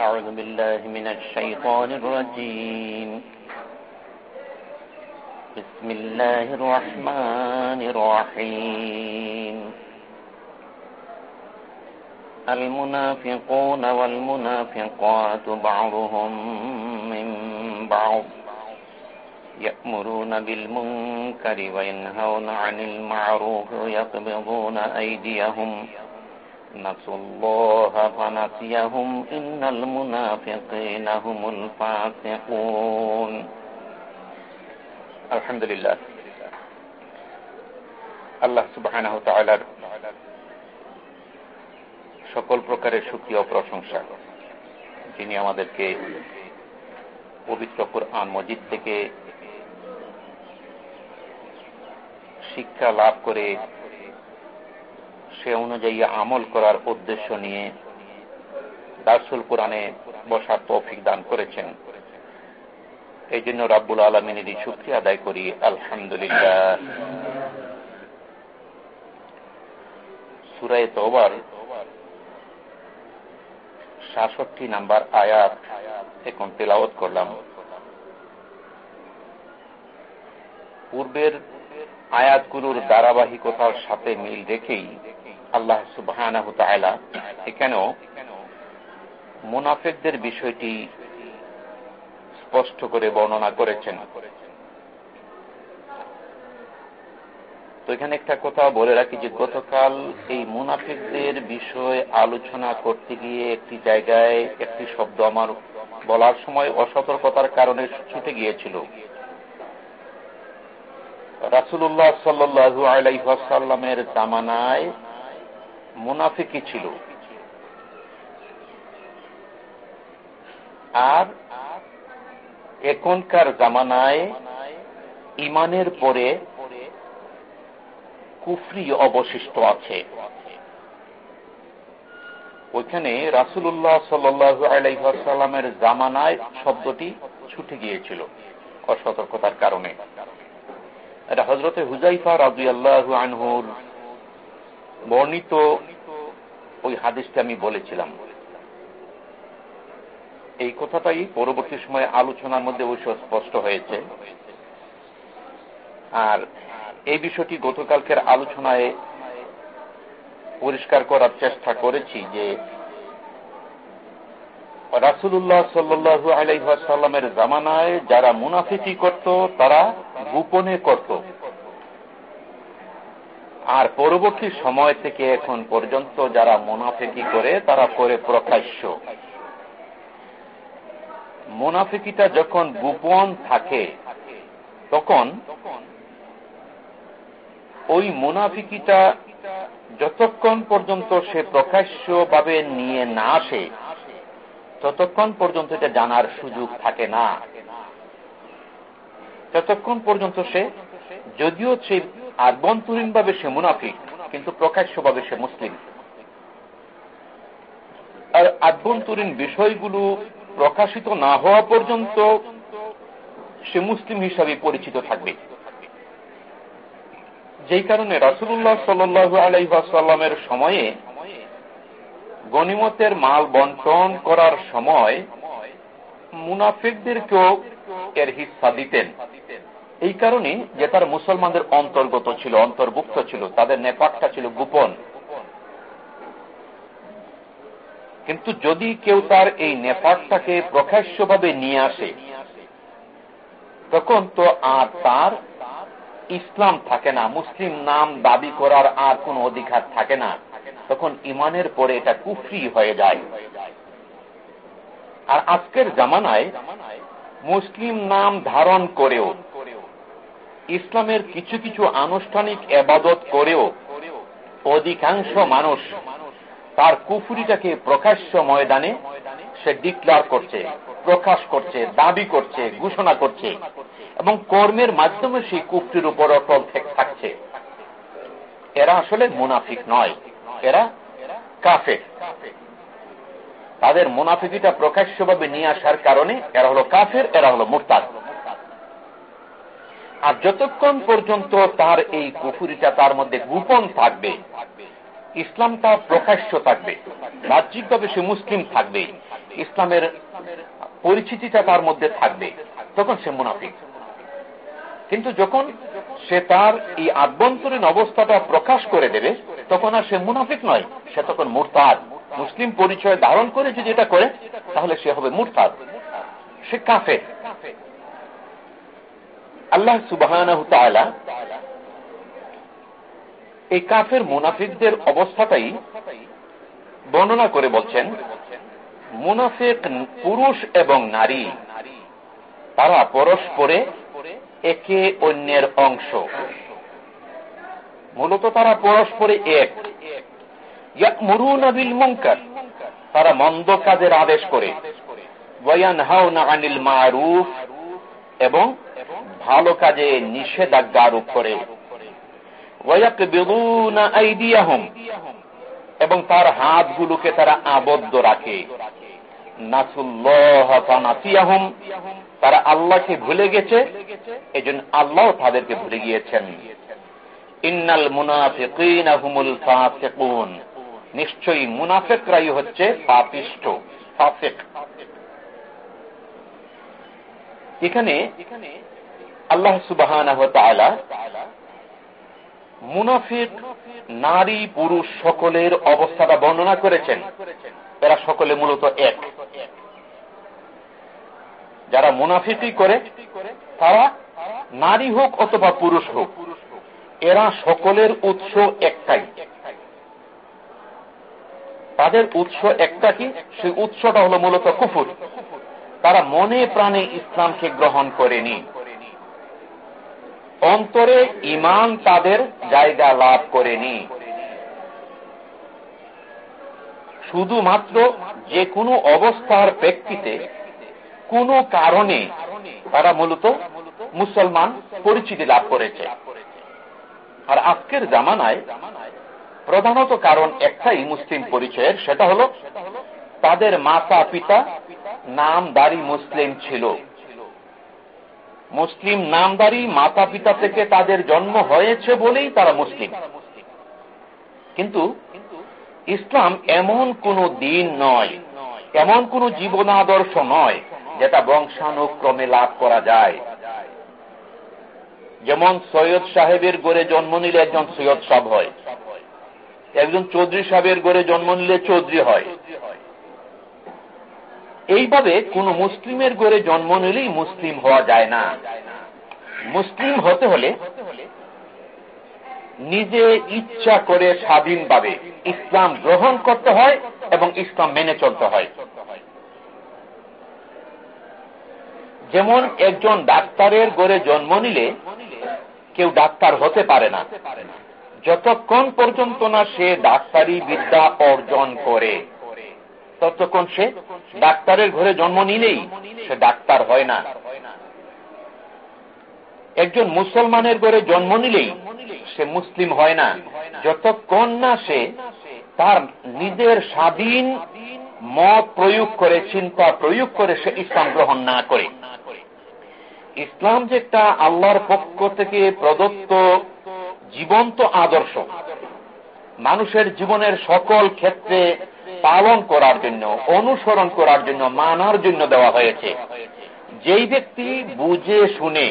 أعوذ بالله من الشيطان الرجيم. بسم الله الرحمن الرحيم. المنافقون والمنافقات بعضهم من بعض يأمرون بالمنكر وينهون عن المعروف ويقبضون أيديهم نسوا الله فنسيهم إن المنافقين هم الفاسقون الحمد لله আল্লাহ সুবহানাহ তাআলার সকল প্রকারের সুক্রিয়া ও প্রশংসা যিনি আমাদেরকে পবিত্র কোরআন মজিদ থেকে শিক্ষা লাভ করে সে অনুযায়ী আমল করার উদ্দেশ্য নিয়ে দার্সুল কোরআনে বসার তৌফিক দান করেছেন। এই জন্য রাব্বুল আলমিনেরই শুক্রিয়া আদায় করি। আলহামদুলিল্লাহ। সুরায় তোবার সাতষট্টি নাম্বার আয়াত এখন তেলাওত করলাম। পূর্বের আয়াতগুলোর ধারাবাহিকতার সাথে মিল রেখেই আল্লাহ সুবাহ এখানেও মুনাফেকদের বিষয়টি স্পষ্ট করে বর্ণনা করেছেন। তো এখানে একটা কথা বলে রাখি যে গতকাল এই মুনাফিকদের বিষয়ে আলোচনা করতে গিয়ে একটি জায়গায় একটি শব্দ আমার বলার সময় অসতর্কতার কারণে ছুটে গিয়েছিল। রাসুল্লাহ সাল্লু আলাইসাল্লামের জামানায় মুনাফিকই ছিল। আর এখনকার জামানায় ইমানের পরে কুফরি অবশিষ্ট আছে। ওইখানে রাসুল্লাহ সাল্লু জামানায় শব্দটি ছুটে গিয়েছিল অসতর্কতার কারণে। এটা হজরতে হুজাইফা রাজু আল্লাহ আনহুর বর্ণিত ওই হাদিসটা আমি বলেছিলাম। এই কথাটাই পরবর্তী সময়ে আলোচনার মধ্যে অবশ্য স্পষ্ট হয়েছে। আর এই বিষয়টি গতকালকের আলোচনায় পরিষ্কার করার চেষ্টা করেছি যে রাসুল্লাহ সাল্লু আলাইসাল্লামের জামানায় যারা মুনাফিকি করত, তারা গোপনে করত। আর পরবর্তী সময় থেকে এখন পর্যন্ত যারা মুনাফিকি করে, তারা করে প্রকাশ্য। মুনাফিকিটা যখন গোপন থাকে, তখন ওই মুনাফিকিটা যতক্ষণ পর্যন্ত সে প্রকাশ্যভাবে নিয়ে না আসে, ততক্ষণ পর্যন্ত এটা জানার সুযোগ থাকে না। ততক্ষণ পর্যন্ত সে, যদিও সে আভ্যন্তরীণ ভাবে সে মুনাফিক, কিন্তু প্রকাশ্যভাবে সে মুসলিম। আর আভ্যন্তরীণ বিষয়গুলো প্রকাশিত না হওয়া পর্যন্ত সে মুসলিম হিসাবে পরিচিত থাকবে। যেই কারণে রাসুল্লাহ সাল্লু আলাইসাল্লামের সময়ে গণিমতের মাল বন্টন করার সময় মুনাফিকদেরকেও এর হিসা দিতেন। এই কারণে যে তার মুসলমানদের অন্তর্গত ছিল, অন্তর্ভুক্ত ছিল, তাদের নেপাকটা ছিল গোপন। কিন্তু যদি কেউ তার এই নেপাকটাকে প্রকাশ্যভাবে নিয়ে আসে, তখন তো আর তার ইসলাম থাকে না, মুসলিম নাম দাবি করার আর কোন অধিকার থাকে না। তখন ইমানের পরে এটা কুফরি হয়ে যায়। আর আজকের জামানায় মুসলিম নাম ধারণ করেও ইসলামের কিছু কিছু আনুষ্ঠানিক এবাদত করেও অধিকাংশ মানুষ তার কুফুরিটাকে প্রকাশ্য ময়দানে সে ডিক্লার করছে, প্রকাশ করছে, দাবি করছে, ঘোষণা করছে এবং কর্মের মাধ্যমে সেই কুফরির উপর অটল থাকছে। এরা আসলে মুনাফিক নয়, এরা কাফের। তাদের মুনাফিকিটা প্রকাশ্যভাবে নিয়ে আসার কারণে এরা হলো কাফের, এরা হলো মোরতাদ। আর যতক্ষণ পর্যন্ত তার এই কুফুরিটা তার মধ্যে গোপন থাকবে, ইসলামটা প্রকাশ্য থাকবে বাহ্যিকভাবে সে মুসলিম থাকবে, ইসলামের পরিচিতিটা তার মধ্যে থাকবে, তখন সে মুনাফিক। কিন্তু যখন সে তার এই আভ্যন্তরীণ অবস্থাটা প্রকাশ করে দেবে, তখন আর সে মুনাফিক নয়, সে তখন মুরতাদ। মুসলিম পরিচয় ধারণ করে যদি এটা করে, তাহলে সে হবে মুরতাদ। সে কাফের। আল্লাহ সুবাহ এই কাফের মুনাফিকদের অবস্থাটাই বর্ণনা করে বলছেন, মুনাফিক পুরুষ এবং নারী, তারা পরস্পরে একে অন্যের অংশ। মূলত তারা পরস্পরে এক। মুরুনাবিল মঙ্কার তারা মন্দ কাজের আদেশ করে। আনিল মারুফ এবং ভালো কাজে নিষেধাজ্ঞা আরোপ করে এবং তার হাতগুলোকে তারা আবদ্ধ রাখে। তারা আল্লাহকে ভুলে গেছে। এই জন্য আল্লাহ তাদেরকে ভুলে গিয়েছেন। ইন্নাল মুনাফিকুল ফাসিকুন। নিশ্চয়ই মুনাফেকরাই হচ্ছে পাপিষ্ট এখানে আল্লাহ সুবাহ মুনাফিক, নারী, পুরুষ সকলের অবস্থাটা বর্ণনা করেছেন। এরা সকলে মূলত এক। যারা মুনাফিকি করে, তারা নারী হোক অথবা পুরুষ হোক, এরা সকলের উৎস একটাই। তাদের উৎস একটা কি? সেই উৎসটা হলো মূলত কুফুর। তারা মনে প্রাণে ইসলামকে গ্রহণ করেনি। অন্তরে ইমান তাদের জায়গা লাভ করেনি। শুধুমাত্র যে কোনো অবস্থার ব্যক্তিতে কোনো কারণে তারা মূলত মুসলমান পরিচিতি লাভ করেছে। আর আজকের জামানায় প্রধানত কারণ একটাই মুসলিম পরিচয়ের, সেটা হল তাদের মাতা পিতা নামদারি মুসলিম ছিল। মুসলিম নামদারি মাতা পিতা থেকে তাদের জন্ম হয়েছে বলেই তারা মুসলিম। কিন্তু ইসলাম এমন কোন দিন নয়, এমন কোন জীবন আদর্শ নয়, যেটা বংশানুক্রমে লাভ করা যায়। যেমন সৈয়দ সাহেবের গড়ে জন্ম নিলে একজন সৈয়দ সাহেব হয়, একজন চৌধুরী সাহেবের গড়ে জন্ম নিলে চৌধুরী হয়। এইভাবে কোন মুসলিমের গড়ে জন্ম নিলেই মুসলিম হওয়া যায় না। মুসলিম হতে হলে নিজে ইচ্ছা করে স্বাধীনভাবে ইসলাম গ্রহণ করতে হয় এবং ইসলাম মেনে চলতে হয়। যেমন একজন ডাক্তারের গড়ে জন্ম নিলে কেউ ডাক্তার হতে পারে না। যতক্ষণ পর্যন্ত না সে ডাক্তারি বিদ্যা অর্জন করে। ততক্ষণ সে? ডাক্তারের ঘরে জন্ম নিলেই সে ডাক্তার হয় না। একজন মুসলমানের ঘরে জন্ম নিলেই সে মুসলিম হয় না। যতক্ষণ না সে তার নিজের স্বাধীন মত প্রয়োগ করে, চিন্তা প্রয়োগ করে সে ইসলাম গ্রহণ না করে। ইসলাম যে একটা আল্লাহর পক্ষ থেকে প্রদত্ত জীবন্ত আদর্শ। মানুষের জীবনের সকল ক্ষেত্রে পালন করার জন্য, অনুসরণ করার জন্য, মানার জন্য দেওয়া হয়েছে। যেই ব্যক্তি বুঝে, শুনে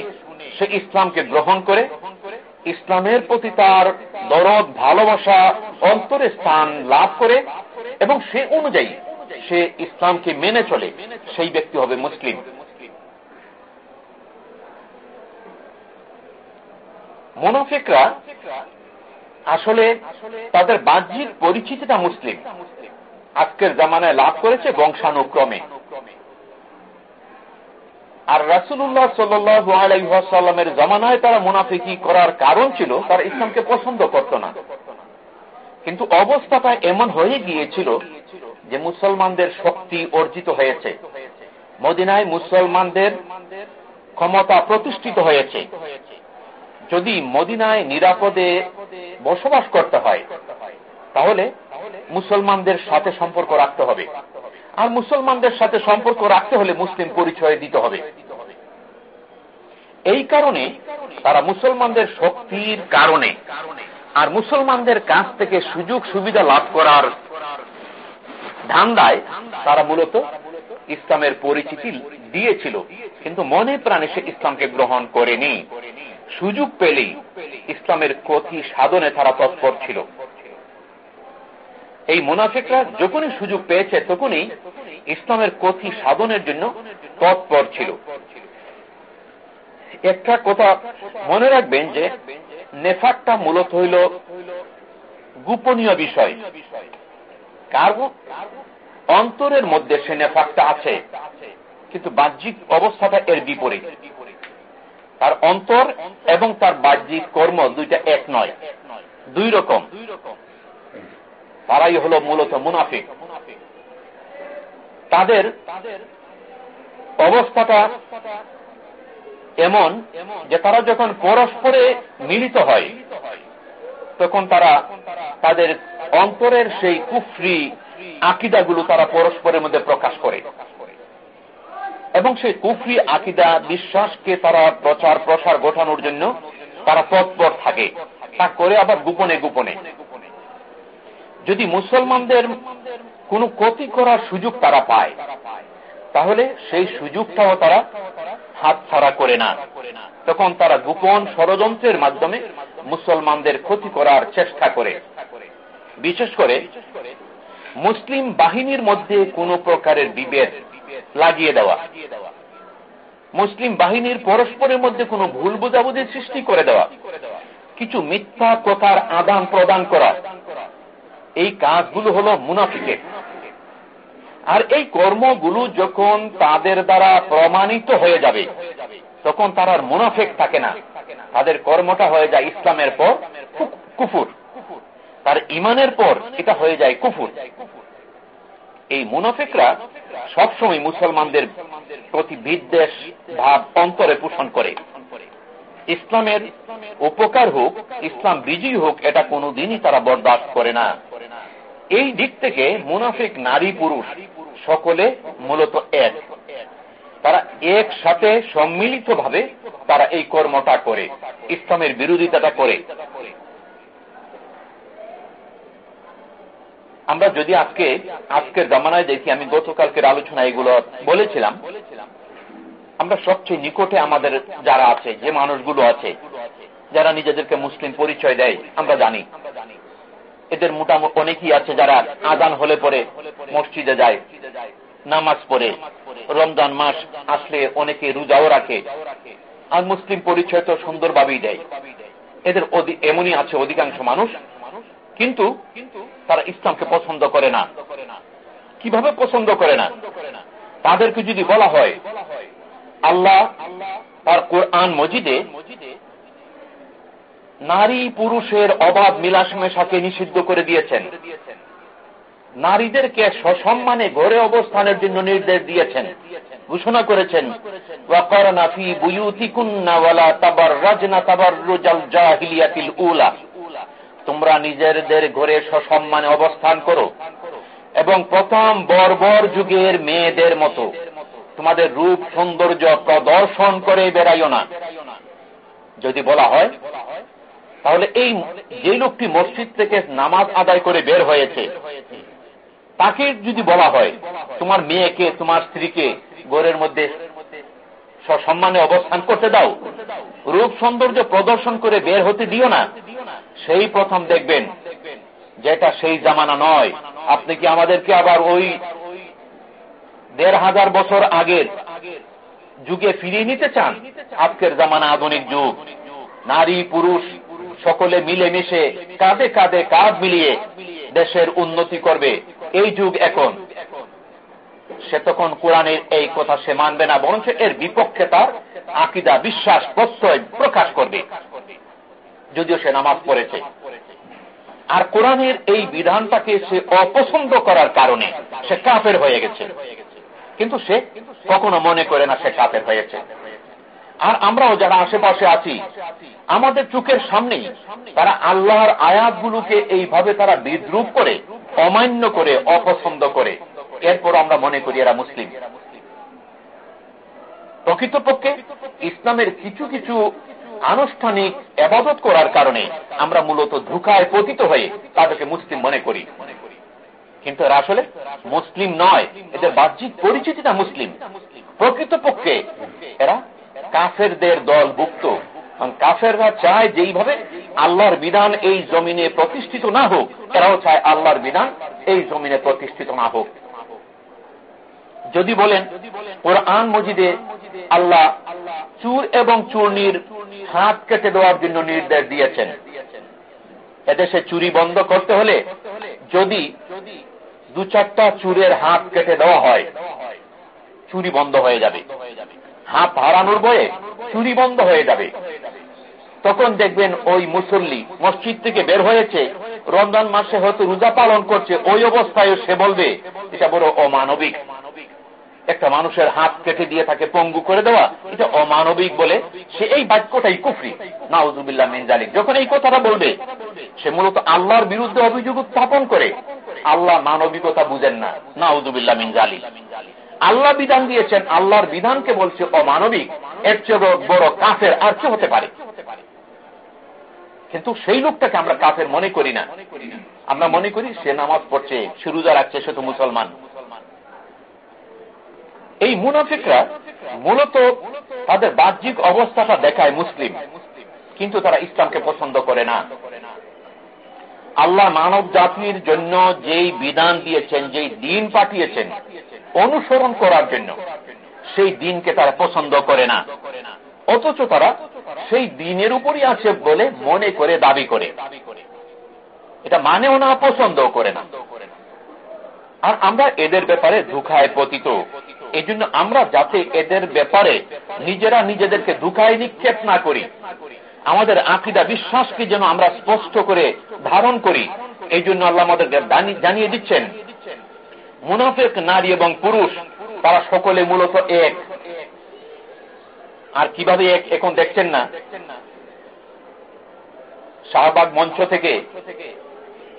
সে ইসলামকে গ্রহণ করে, ইসলামের প্রতি তার দরদ, ভালোবাসা, অন্তরে স্থান লাভ করে এবং সে অনুযায়ী সে ইসলামকে মেনে চলে, সেই ব্যক্তি হবে মুসলিম। মোনাফিকরা আসলে তাদের বাহ্যিক পরিচিতিটা মুসলিম। আজকের জামানায় লাভ করেছে বংশানুক্রমে। আর রাসুল্লাহ সাল্লামের জামানায় তারা মুনাফিকি করার কারণ ছিল, তারা ইসলামকে পছন্দ করত না। কিন্তু অবস্থাটা এমন হয়ে গিয়েছিল যে মুসলমানদের শক্তি অর্জিত হয়েছে। মদিনায় মুসলমানদের ক্ষমতা প্রতিষ্ঠিত হয়েছে। যদি মদিনায় নিরাপদে বসবাস করতে হয়, তাহলে মুসলমানদের সাথে সম্পর্ক রাখতে হবে। আর মুসলমানদের সাথে সম্পর্ক রাখতে হলে মুসলিম পরিচয় দিতে হবে। এই কারণে তারা মুসলমানদের শক্তির কারণে আর মুসলমানদের কাছ থেকে সুযোগ সুবিধা লাভ করার ধান্দায় তারা মূলত ইসলামের পরিচিতি দিয়েছিল। কিন্তু মনে প্রাণে সে ইসলামকে গ্রহণ করেনি। সুযোগ পেলেই ইসলামের ক্ষতি সাধনে তারা তৎপর ছিল। এই মুনাফিকরা যখনই সুযোগ পেয়েছে তখনই ইসলামের কথি সাধনের জন্য তৎপর ছিল। একটা কথা মনে রাখবেন যে, নেফাকটা মূলত হইল গোপনীয় বিষয়। কার অন্তরের মধ্যে সে নেফাকটা আছে, কিন্তু বাহ্যিক অবস্থাটা এর বিপরীত। তার অন্তর এবং তার বাহ্যিক কর্ম দুইটা এক নয় দুই রকম দুই রকম। তারাই হল মূলত মুনাফিক। তাদের অবস্থাটা এমন যে তারা যখন পরস্পরে মিলিত হয়, তখন তারা তাদের অন্তরের সেই কুফরি আকিদাগুলো তারা পরস্পরের মধ্যে প্রকাশ করে। এবং সেই কুফরি আকিদা, বিশ্বাসকে তারা প্রচার প্রসার ঘটানোর জন্য তারা তৎপর থাকে। তা করে আবার গোপনে গোপনে। যদি মুসলমানদের কোনো ক্ষতি করার সুযোগ তারা পায়, তাহলে সেই সুযোগটাও তারা হাত ছাড়া করে না। তখন তারা গোপন ষড়যন্ত্রের মাধ্যমে মুসলমানদের ক্ষতি করার চেষ্টা করে। বিশেষ করে মুসলিম বাহিনীর মধ্যে কোন প্রকারের বিভেদ লাগিয়ে দেওয়া। মুসলিম বাহিনীর পরস্পরের মধ্যে কোনো ভুল বোঝাবুঝি সৃষ্টি করে দেওয়া। কিছু মিথ্যা কথার আদান প্রদান করা। এই কাজগুলো হল মুনাফিকের। আর এই কর্মগুলো যখন তাদের দ্বারা প্রমাণিত হয়ে যাবে, তখন তার মুনাফেক থাকে না। তাদের কর্মটা হয়ে যায় ইসলামের পর কুফুর। তার ইমানের পর এটা হয়ে যায় কুফুর। এই মুনাফিকরা সবসময় মুসলমানদের প্রতি বিদ্বেষ, ভাব, অন্তরে পোষণ করে। ইসলামের উপকার হোক, ইসলাম বিজয়ী হোক, এটা কোনোদিনই তারা বরদাস্ত করে না। এই দিক থেকে মুনাফিক নারী পুরুষ সকলে মূলত এক। তারা একসাথে সম্মিলিত ভাবে তারা এই কর্মটা করে, ইসলামের বিরোধিতাটা করে। আমরা যদি আজকে, আজকের জামানায় দেখি, আমি গতকালকের আলোচনা এগুলো বলেছিলাম। আমরা সবচেয়ে নিকটে আমাদের যারা আছে, যে মানুষগুলো আছে, যারা নিজেদেরকে মুসলিম পরিচয় দেয়, আমরা জানি। এদের মোটামুটি অনেকেই আছে যারা আজান হলে পরে মসজিদে যায়, নামাজ পড়ে, রমজান মাস আসলে অনেকে রোজাও রাখে। আর মুসলিম পরিচয় তো সুন্দরভাবেই দেয়। এদের এমনই আছে অধিকাংশ মানুষ, কিন্তু তারা ইসলামকে পছন্দ করে না। কীভাবে পছন্দ করে না? তাদেরকে যদি বলা হয় আল্লাহ তার কোরআন মজিদে নারী পুরুষের অবাধ মিলাসমেশাকে নিষিদ্ধ করে দিয়েছেন। নারীদেরকে সসম্মানে ঘরে অবস্থানের জন্য নির্দেশ দিয়েছেন। ঘোষণা করেছেন তোমরা নিজেদের ঘরে সসম্মানে অবস্থান করো এবং প্রথম বর্বর যুগের মেয়েদের মতো তোমাদের রূপ সৌন্দর্য প্রদর্শন করে বেড়াইও না। যদি বলা হয়, তাহলে এই যে লোকটি মসজিদ থেকে নামাজ আদায় করে বের হয়েছে, তাকে যদি বলা হয়, তোমার মেয়েকে, তোমার স্ত্রীকে গোরের মধ্যে সসম্মানে অবস্থান করতে দাও, রূপ সৌন্দর্য প্রদর্শন করে বের হতে দিও না, সেই প্রথম দেখবেন, যেটা সেই জামানা নয়। আপনি কি আমাদেরকে আবার ওই দেড় হাজার বছর আগের যুগে ফিরিয়ে নিতে চান, আজকের জামানা আধুনিক যুগ। নারী, পুরুষ, সকলে মিলেমিশে কাঁধে কাঁধে কাঁধ মিলিয়ে দেশের উন্নতি করবে। এই যুগ এখন। সে তখন কোরআনের এই কথা সে মানবে না, বরঞ্চ এর বিপক্ষে তার আকিদা, বিশ্বাস, প্রত্যয় প্রকাশ করবে। যদিও সে নামাজ পড়েছে। আর কোরআনের এই বিধানটাকে সে অপছন্দ করার কারণে সে কাফের হয়ে গেছে। কিন্তু সে কখনো মনে করে না সে কাফের হয়েছে। আর আমরাও যারা আশেপাশে আছি, আমাদের চোখের সামনেই তারা আল্লাহর আয়াতগুলোকে এইভাবে তারা বিদ্রুপ করে, অমান্য করে, অপছন্দ করে। এরপর আমরা মনে করি এরা মুসলিম। প্রকৃতপক্ষে ইসলামের কিছু কিছু আনুষ্ঠানিক এবাদত করার কারণে আমরা মূলত ধুকায় পতিত হয়ে তাদেরকে মুসলিম মনে করি। কিন্তু এরা আসলে মুসলিম নয়। এদের বাহ্যিক পরিচিতিটা মুসলিম। প্রকৃতপক্ষে এরা কাফেরদের দলভুক্ত। কাফেররা চায় যেইভাবে আল্লাহর বিধান এই জমিনে প্রতিষ্ঠিত না হোক, এরাও চায় আল্লাহর বিধান এই জমিনে প্রতিষ্ঠিত না হোক। যদি বলেন, কোরআন মজিদে আল্লাহ চুর এবং চূর্ণির হাত কেটে দেওয়ার জন্য নির্দেশ দিয়েছেন। এদেশে চুরি বন্ধ করতে হলে যদি দু চারটা চুরের হাত কেটে দেওয়া হয়। চুরি বন্ধ হয়ে যাবে। হাত হারানোর বয়ে চুরি বন্ধ হয়ে যাবে। তখন দেখবেন ওই মুসল্লি মসজিদ থেকে বের হয়েছে। রমজান মাসে হয়তো রোজা পালন করছে, ওই অবস্থায় সে বলবে, এটা বড় অমানবিক। একটা মানুষের হাত কেটে দিয়ে তাকে পঙ্গু করে দেওয়া, এটা অমানবিক বলে সে এই বাক্যটাই কুফরি। নাউজুবিল্লাহ মিনজালিক যখন এই কথাটা বলবে, সে মূলত আল্লাহর বিরুদ্ধে অভিযোগ উত্থাপন করে। আল্লাহ মানবিকতা বুঝেন না। নাউজুবিল্লাহ মিনজালিক আল্লাহ বিধান দিয়েছেন, আল্লাহর বিধানকে বলছে অমানবিক। এর চেয়ে বড় কাফের আর কি হতে পারে। কিন্তু সেই লোকটাকে আমরা কাফের মনে করি না। আমরা মনে করি সে নামাজ পড়ছে, সে রোজা রাখছে, সে তো মুসলমান। এই মুনাফিকরা মূলত তাদের বাহ্যিক অবস্থাটা দেখায় মুসলিম। কিন্তু তারা ইসলামকে পছন্দ করে না। আল্লাহ মানব জাতির জন্য যেই বিধান দিয়েছেন, যেই দিন পাঠিয়েছেন, অনুসরণ করার জন্য, সেই দিনকে তারা পছন্দ করে না। অথচ তারা সেই দিনের উপরই আছে বলে মনে করে, দাবি করে। এটা মানেও না, পছন্দও করে না। আর আমরা এদের ব্যাপারে ধুখায় পতিত। এই জন্য আমরা যাতে এদের ব্যাপারে নিজেরা নিজেদেরকে ধুখায় নিক্ষেপ না করি আমাদের আঁকিদা, বিশ্বাসকে যেন আমরা স্পষ্ট করে ধারণ করি এই জন্য আল্লাহ আমাদেরকে জানিয়ে দিচ্ছেন। মুনাফেক নারী এবং পুরুষ, তারা সকলে মূলত এক। আর কীভাবে এক, এখন দেখছেন না? শাহবাগ মঞ্চ থেকে।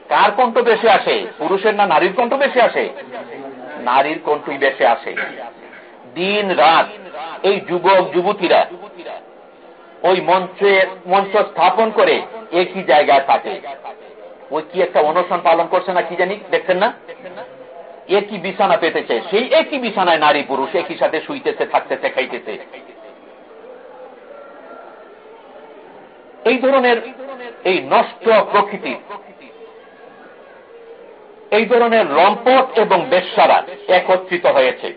কার কণ্ঠ বেশি আসে, পুরুষের না নারীর কণ্ঠ বেশি আসে? নারীর কণ্ঠই বেশি আসে। দিন রাত এই যুবক যুবতীরা ওই মঞ্চে, মঞ্চ স্থাপন করে একই জায়গায় থাকে? ওই কি একটা অনুষ্ঠান পালন করছে না কি জানি, দেখছেন না? একই বিছানা পেতেছে? সেই একই বিছানায় নারী পুরুষ একই সাথে শুইতেছে, থাকতেছে, খাইতেছে? এই ধরনের এই নষ্ট প্রকৃতি, এই ধরনের লম্পট এবং বেশারা একত্রিত হয়েছে।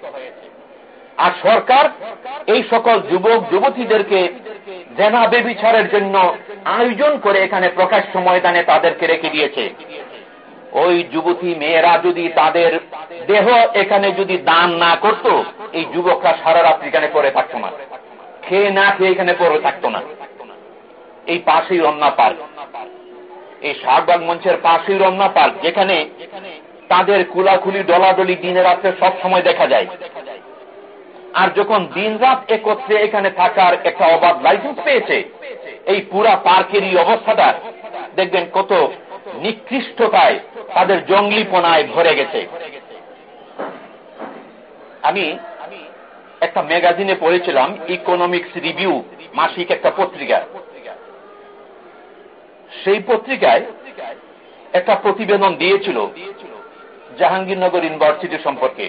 আর সরকার এই সকল যুবক, যুবতীদেরকে জেনা বেবিচারের জন্য আয়োজন করে এখানে প্রকাশ্য ময়দানে তাদেরকে রেখে দিয়েছে। ওই যুবতী মেয়েরা যদি তাদের দেহ এখানে যদি দান না করত, এই যুবকরা সারা রাত্রি এখানে পড়ে থাকতো না। খেয়ে না খেয়ে এখানে পড়ে থাকতো না। এই পাশেই রমনা পার্ক। এই শাহবাগ মঞ্চের পাশেই রমনা পার্ক, যেখানে তাদের কুলাকুলি ডলাডলি দিনে রাত্রে সব সময় দেখা যায়। আর যখন দিন রাত একত্রে এখানে থাকার একটা অবাধ লাইসেন্স পেয়েছে, এই পুরা পার্কেরই অবস্থাটা দেখবেন কত নিকৃষ্টতায় তাদের জঙ্গলিপনায় ভরে গেছে। আমি একটা ম্যাগাজিনে পড়েছিলাম ইকোনমিক্স রিভিউ মাসিক একটা পত্রিকা। সেই পত্রিকায় একটা প্রতিবেদন দিয়েছিল জাহাঙ্গীরনগর ইউনিভার্সিটি সম্পর্কে।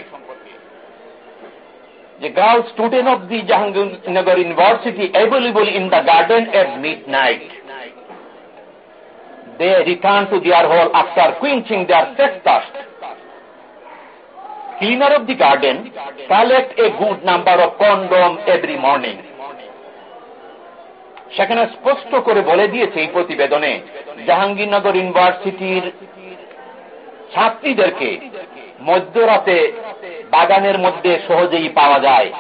যে girl student of the Jahangirnagar university available in the garden at mid they return to their hole after quenching their sex thirst. Cleaner of the garden collect a good number of condom every morning. সেখানে স্পষ্ট করে বলে দিয়েছে এই প্রতিবেদনে জাহাঙ্গীরনগর ইউনিভার্সিটির ছাত্রীদেরকে মধ্যরাতে বাগানের মধ্যে সহজেই পাওয়া যায়।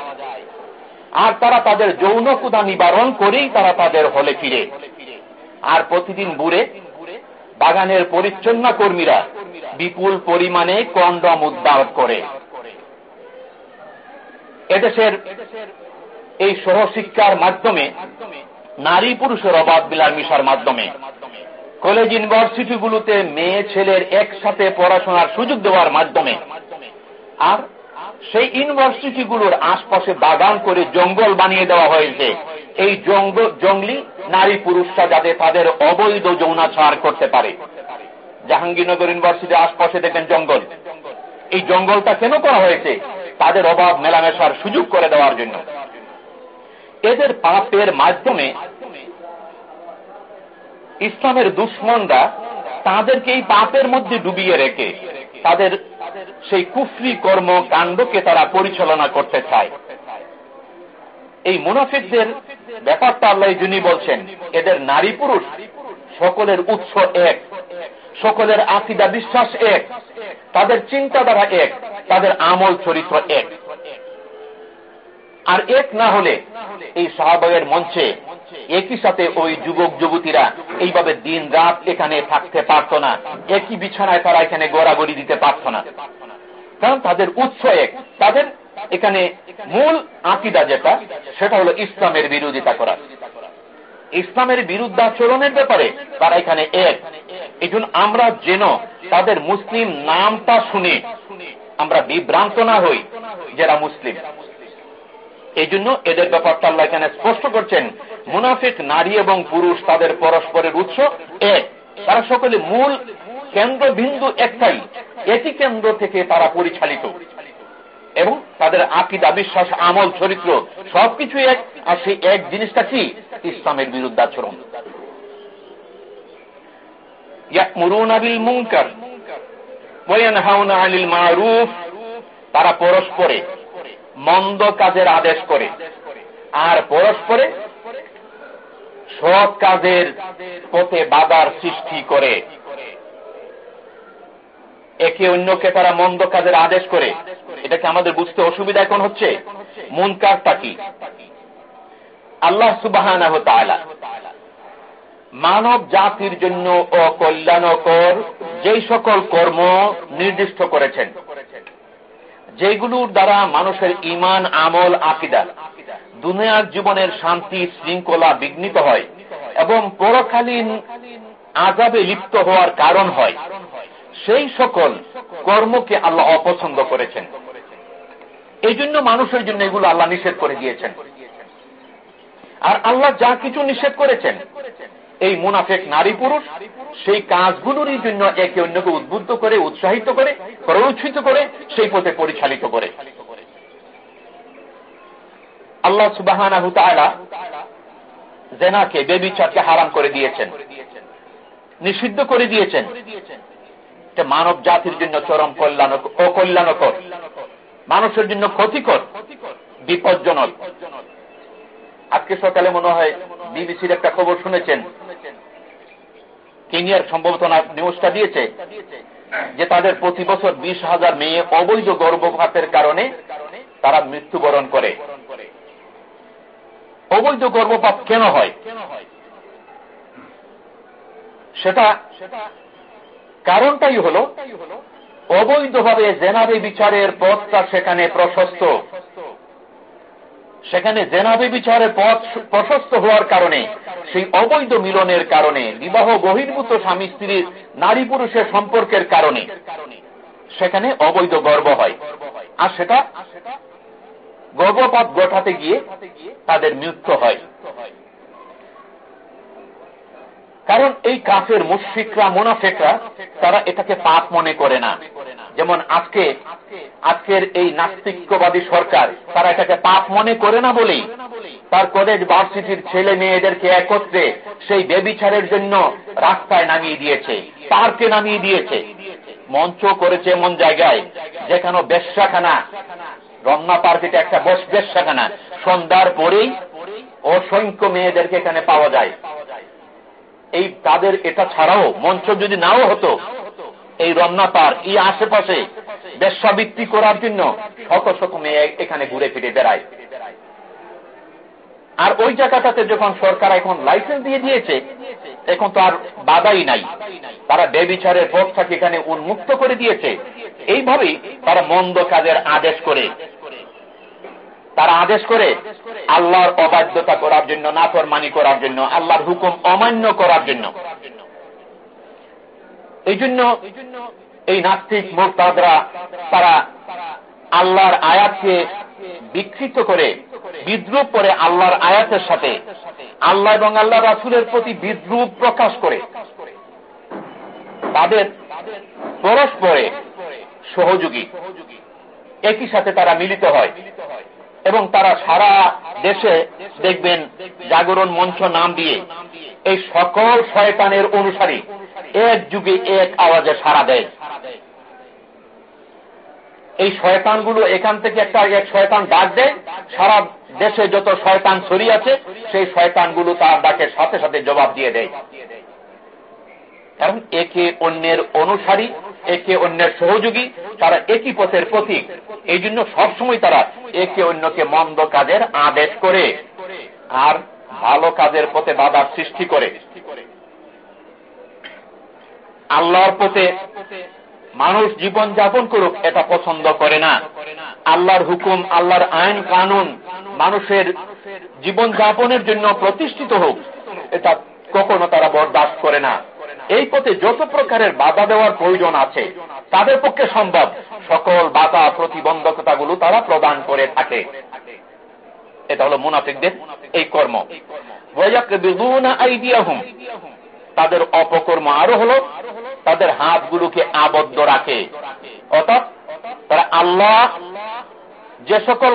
আর তারা তাদের যৌন কুদা নিবারণ করেই তারা তাদের হলে ফিরে। আর প্রতিদিন বুড়ে বাগানের পরিচ্ছন্ন কর্মীরা বিপুল পরিমাণে কন্ডম উদ্ধার করে। এদেশের এই সহশিক্ষার মাধ্যমে নারী পুরুষের অবাধ বিলার মিশার মাধ্যমে। কলেজ ইউনিভার্সিটিগুলোতে মেয়ে ছেলের একসাথে পড়াশোনার সুযোগ দেওয়ার মাধ্যমে। আর সেই ইউনিভার্সিটিগুলোর আশপাশে বাগান করে জঙ্গল বানিয়ে দেওয়া হয়েছে। এই জঙ্গল জঙ্গলি নারী পুরুষরা যাতে তাদের অবৈধ যৌনাচার করতে পারে। জাহাঙ্গীরনগর ইউনিভার্সিটির আশপাশে দেখবেন জঙ্গল। এই জঙ্গলটা কেন করা হয়েছে? তাদের অভাব, মেলামেশার সুযোগ করে দেওয়ার জন্য। এদের পাপের মাধ্যমে ইসলামের দুশ্মনরা তাদেরকে এই পাপের মধ্যে ডুবিয়ে রেখে তাদের সেই কুফরি কর্ম কাণ্ডকে তারা পরিচালনা করতে চায়। এই মুনাফিকদের ব্যাপারটা আল্লাহ যিনি বলছেন, এদের নারী পুরুষ সকলের উৎস এক, সকলের আকিদা, বিশ্বাস এক, তাদের চিন্তাধারা এক, তাদের আমল চরিত্র এক। আর এক না হলে এই শাহবাগের মঞ্চে একই সাথে ওই যুবক, যুবতীরা এইভাবে দিন রাত এখানে থাকতে পারত না। একই বিছানায় তারা এখানে গড়াগড়ি দিতে পারত না। কারণ তাদের উৎস এক। তাদের এখানে মূল আকিদা যেটা, সেটা হলো ইসলামের বিরোধিতা করা। ইসলামের বিরুদ্ধাচরণের ব্যাপারে তারা এখানে এক। এই আমরা যেন তাদের মুসলিম নামটা শুনে আমরা বিভ্রান্ত না হই, যারা মুসলিম। এই জন্য এদের ব্যাপারটা আল্লাহ এখানে স্পষ্ট করছেন। মুনাফিক, নারী এবং পুরুষ তাদের পরস্পরের উৎস এক। তারা সকলে মূল কেন্দ্র বিন্দু একটাই। একই কেন্দ্র থেকে তারা পরিচালিত। এবং তাদের আকিদা, বিশ্বাস, আমল, চরিত্র সবকিছু এক। আর সেই এক জিনিসটা কি? ইসলামের বিরুদ্ধাচরণ তারা পরস্পরে মন্দ কাজের আদেশ করে। আর পরস্পরে সৎ কাজের পথে বাধার সৃষ্টি করে। একে অন্যকে তারা মন্দ কাজের আদেশ করে। এটাকে আমাদের বুঝতে অসুবিধা এখন হচ্ছে। মুনকারটা কি? আল্লাহ সুবাহ মানব জাতির জন্য অকল্যাণকর যেই সকল কর্ম নির্দিষ্ট করেছেন। যেগুলোর দ্বারা মানুষের ইমান আমল, আকিদা, দুনিয়ার জীবনের শান্তি, শৃঙ্খলা বিঘ্নিত হয় এবং পরকালীন আজাবে লিপ্ত হওয়ার কারণ হয়। সেই সকল কর্মকে আল্লাহ অপছন্দ করেছেন। এই জন্য মানুষের জন্য এগুলো আল্লাহ নিষেধ করে দিয়েছেন। আর আল্লাহ যা কিছু নিষেধ করেছেন এই মুনাফেক নারী পুরুষ সেই কাজগুলোরই জন্য একে অন্যকে উদ্বুদ্ধ করে, উৎসাহিত করে, প্ররোচিত করে, সেই পথে পরিচালিত করে। আল্লাহ সুবাহ জেনাকে বেবিচারকে হারাম করে দিয়েছেন, নিষিদ্ধ করে দিয়েছেন। মানব জাতির জন্য চরম কল্যাণ অকল্যাণকর, মানুষের জন্য ক্ষতিকর, বিপজ্জনক। আজকে সকালে মনে হয় বিবিসির একটা খবর শুনেছেন কেনিয়ার সম্ভবত নিউজটা দিয়েছে, যে তাদের প্রতি বছর বিশ হাজার মেয়ে অবৈধ গর্ভপাতের কারণে তারা মৃত্যুবরণ করে। অবৈধ গর্ভপাত কেন হয়? সেটা কারণটাই হল, অবৈধভাবে জেনাবে বিচারের পথটা সেখানে প্রশস্ত। সেখানে জেনাবে বিচারে পথ প্রশস্ত হওয়ার কারণে, সেই অবৈধ মিলনের কারণে, বিবাহ বহির্ভূত স্বামী স্ত্রীর নারী পুরুষের সম্পর্কের কারণে সেখানে অবৈধ গর্ব হয়। আর সেটা গর্ভপাত ঘটাতে গিয়ে তাদের মৃত্যু হয়। কারণ এই কাফের মুশ্রিকরা, মোনাফেকরা, তারা এটাকে পাপ মনে করে না। যেমন আজকে, আজকের এই নাস্তিকবাদী সরকার, তারা এটাকে পাপ মনে করে না বলেই তার কলেজ ভার্সিটির ছেলে মেয়েদেরকে একত্রে সেই বেবিচারের জন্য রাস্তায় নামিয়ে দিয়েছে, পার্কে নামিয়ে দিয়েছে। মঞ্চ করেছে এমন জায়গায় যেখানে বেশ্যাখানা, রমনা পার্কে একটা বস বেশ্যাখানা। সন্ধ্যার পরেই অসংখ্য মেয়েদেরকে এখানে পাওয়া যায়। এই তাদের এটা ছাড়াও মঞ্চ যদি নাও হতো, এই রমনা পার এই আশেপাশে ব্যবসাবৃত্তি করার জন্য শত শত মেয়ে এখানে ঘুরে ফিরে বেড়ায়। আর ওই জায়গাটাতে যখন সরকার এখন লাইসেন্স দিয়ে দিয়েছে, এখন তো আর বাধাই নাই। তারা বেবিচারের পথটাকে এখানে উন্মুক্ত করে দিয়েছে। এইভাবেই তারা মন্দ কাজের আদেশ করে তারা আদেশ করে আল্লাহর অবাধ্যতা করার জন্য, নাফরমানি করার জন্য, আল্লাহর হুকুম অমান্য করার জন্য। এই জন্য এই নাস্তিক মোরতাদরা তারা আল্লাহর আয়াতকে বিকৃত করে, বিদ্রুপ করে আল্লাহর আয়াতের সাথে আল্লাহ এবং আল্লাহ রাসুলের প্রতি বিদ্রুপ প্রকাশ করে। তাদের পরস্পরে সহযোগী। একই সাথে তারা মিলিত হয়। এবং তারা সারা দেশে দেখবেন জাগরণ মঞ্চ নাম দিয়ে এই সকল শয়তানের অনুসারী এক যুগে এক আওয়াজে সারা দেয়। এই শয়তানগুলো এখান থেকে একটা এক শয়তান ডাক দেয়, সারা দেশে যত শয়তান ছড়িয়ে আছে, সেই শয়তানগুলো তার ডাকের সাথে সাথে জবাব দিয়ে দেয়। কারণ একে অন্যের অনুসারী, একে অন্যের সহযোগী, তারা একই পথের প্রতীক। এই জন্য সবসময় তারা একে অন্যকে মন্দ কাজের আদেশ করে আর ভালো কাজের পথে বাধার সৃষ্টি করে। আল্লাহর পথে মানুষ জীবন যাপন করুক, এটা পছন্দ করে না। আল্লাহর হুকুম, আল্লাহর আইন, কানুন মানুষের জীবন যাপনের জন্য প্রতিষ্ঠিত হোক, এটা কখনো তারা বরদাস্ত করে না। এই পথে যত প্রকারের বাধা দেওয়ার প্রয়োজন আছে, তাদের পক্ষে সম্ভব। সকল বাধা প্রতিবন্ধকতাগুলো তারা প্রদান করে থাকে। এটা হলো মুনাফিকদের এই কর্ম। তাদের অপকর্ম আরও হলো, তাদের হাতগুলোকে আবদ্ধ রাখে। অর্থাৎ তারা আল্লাহ যে সকল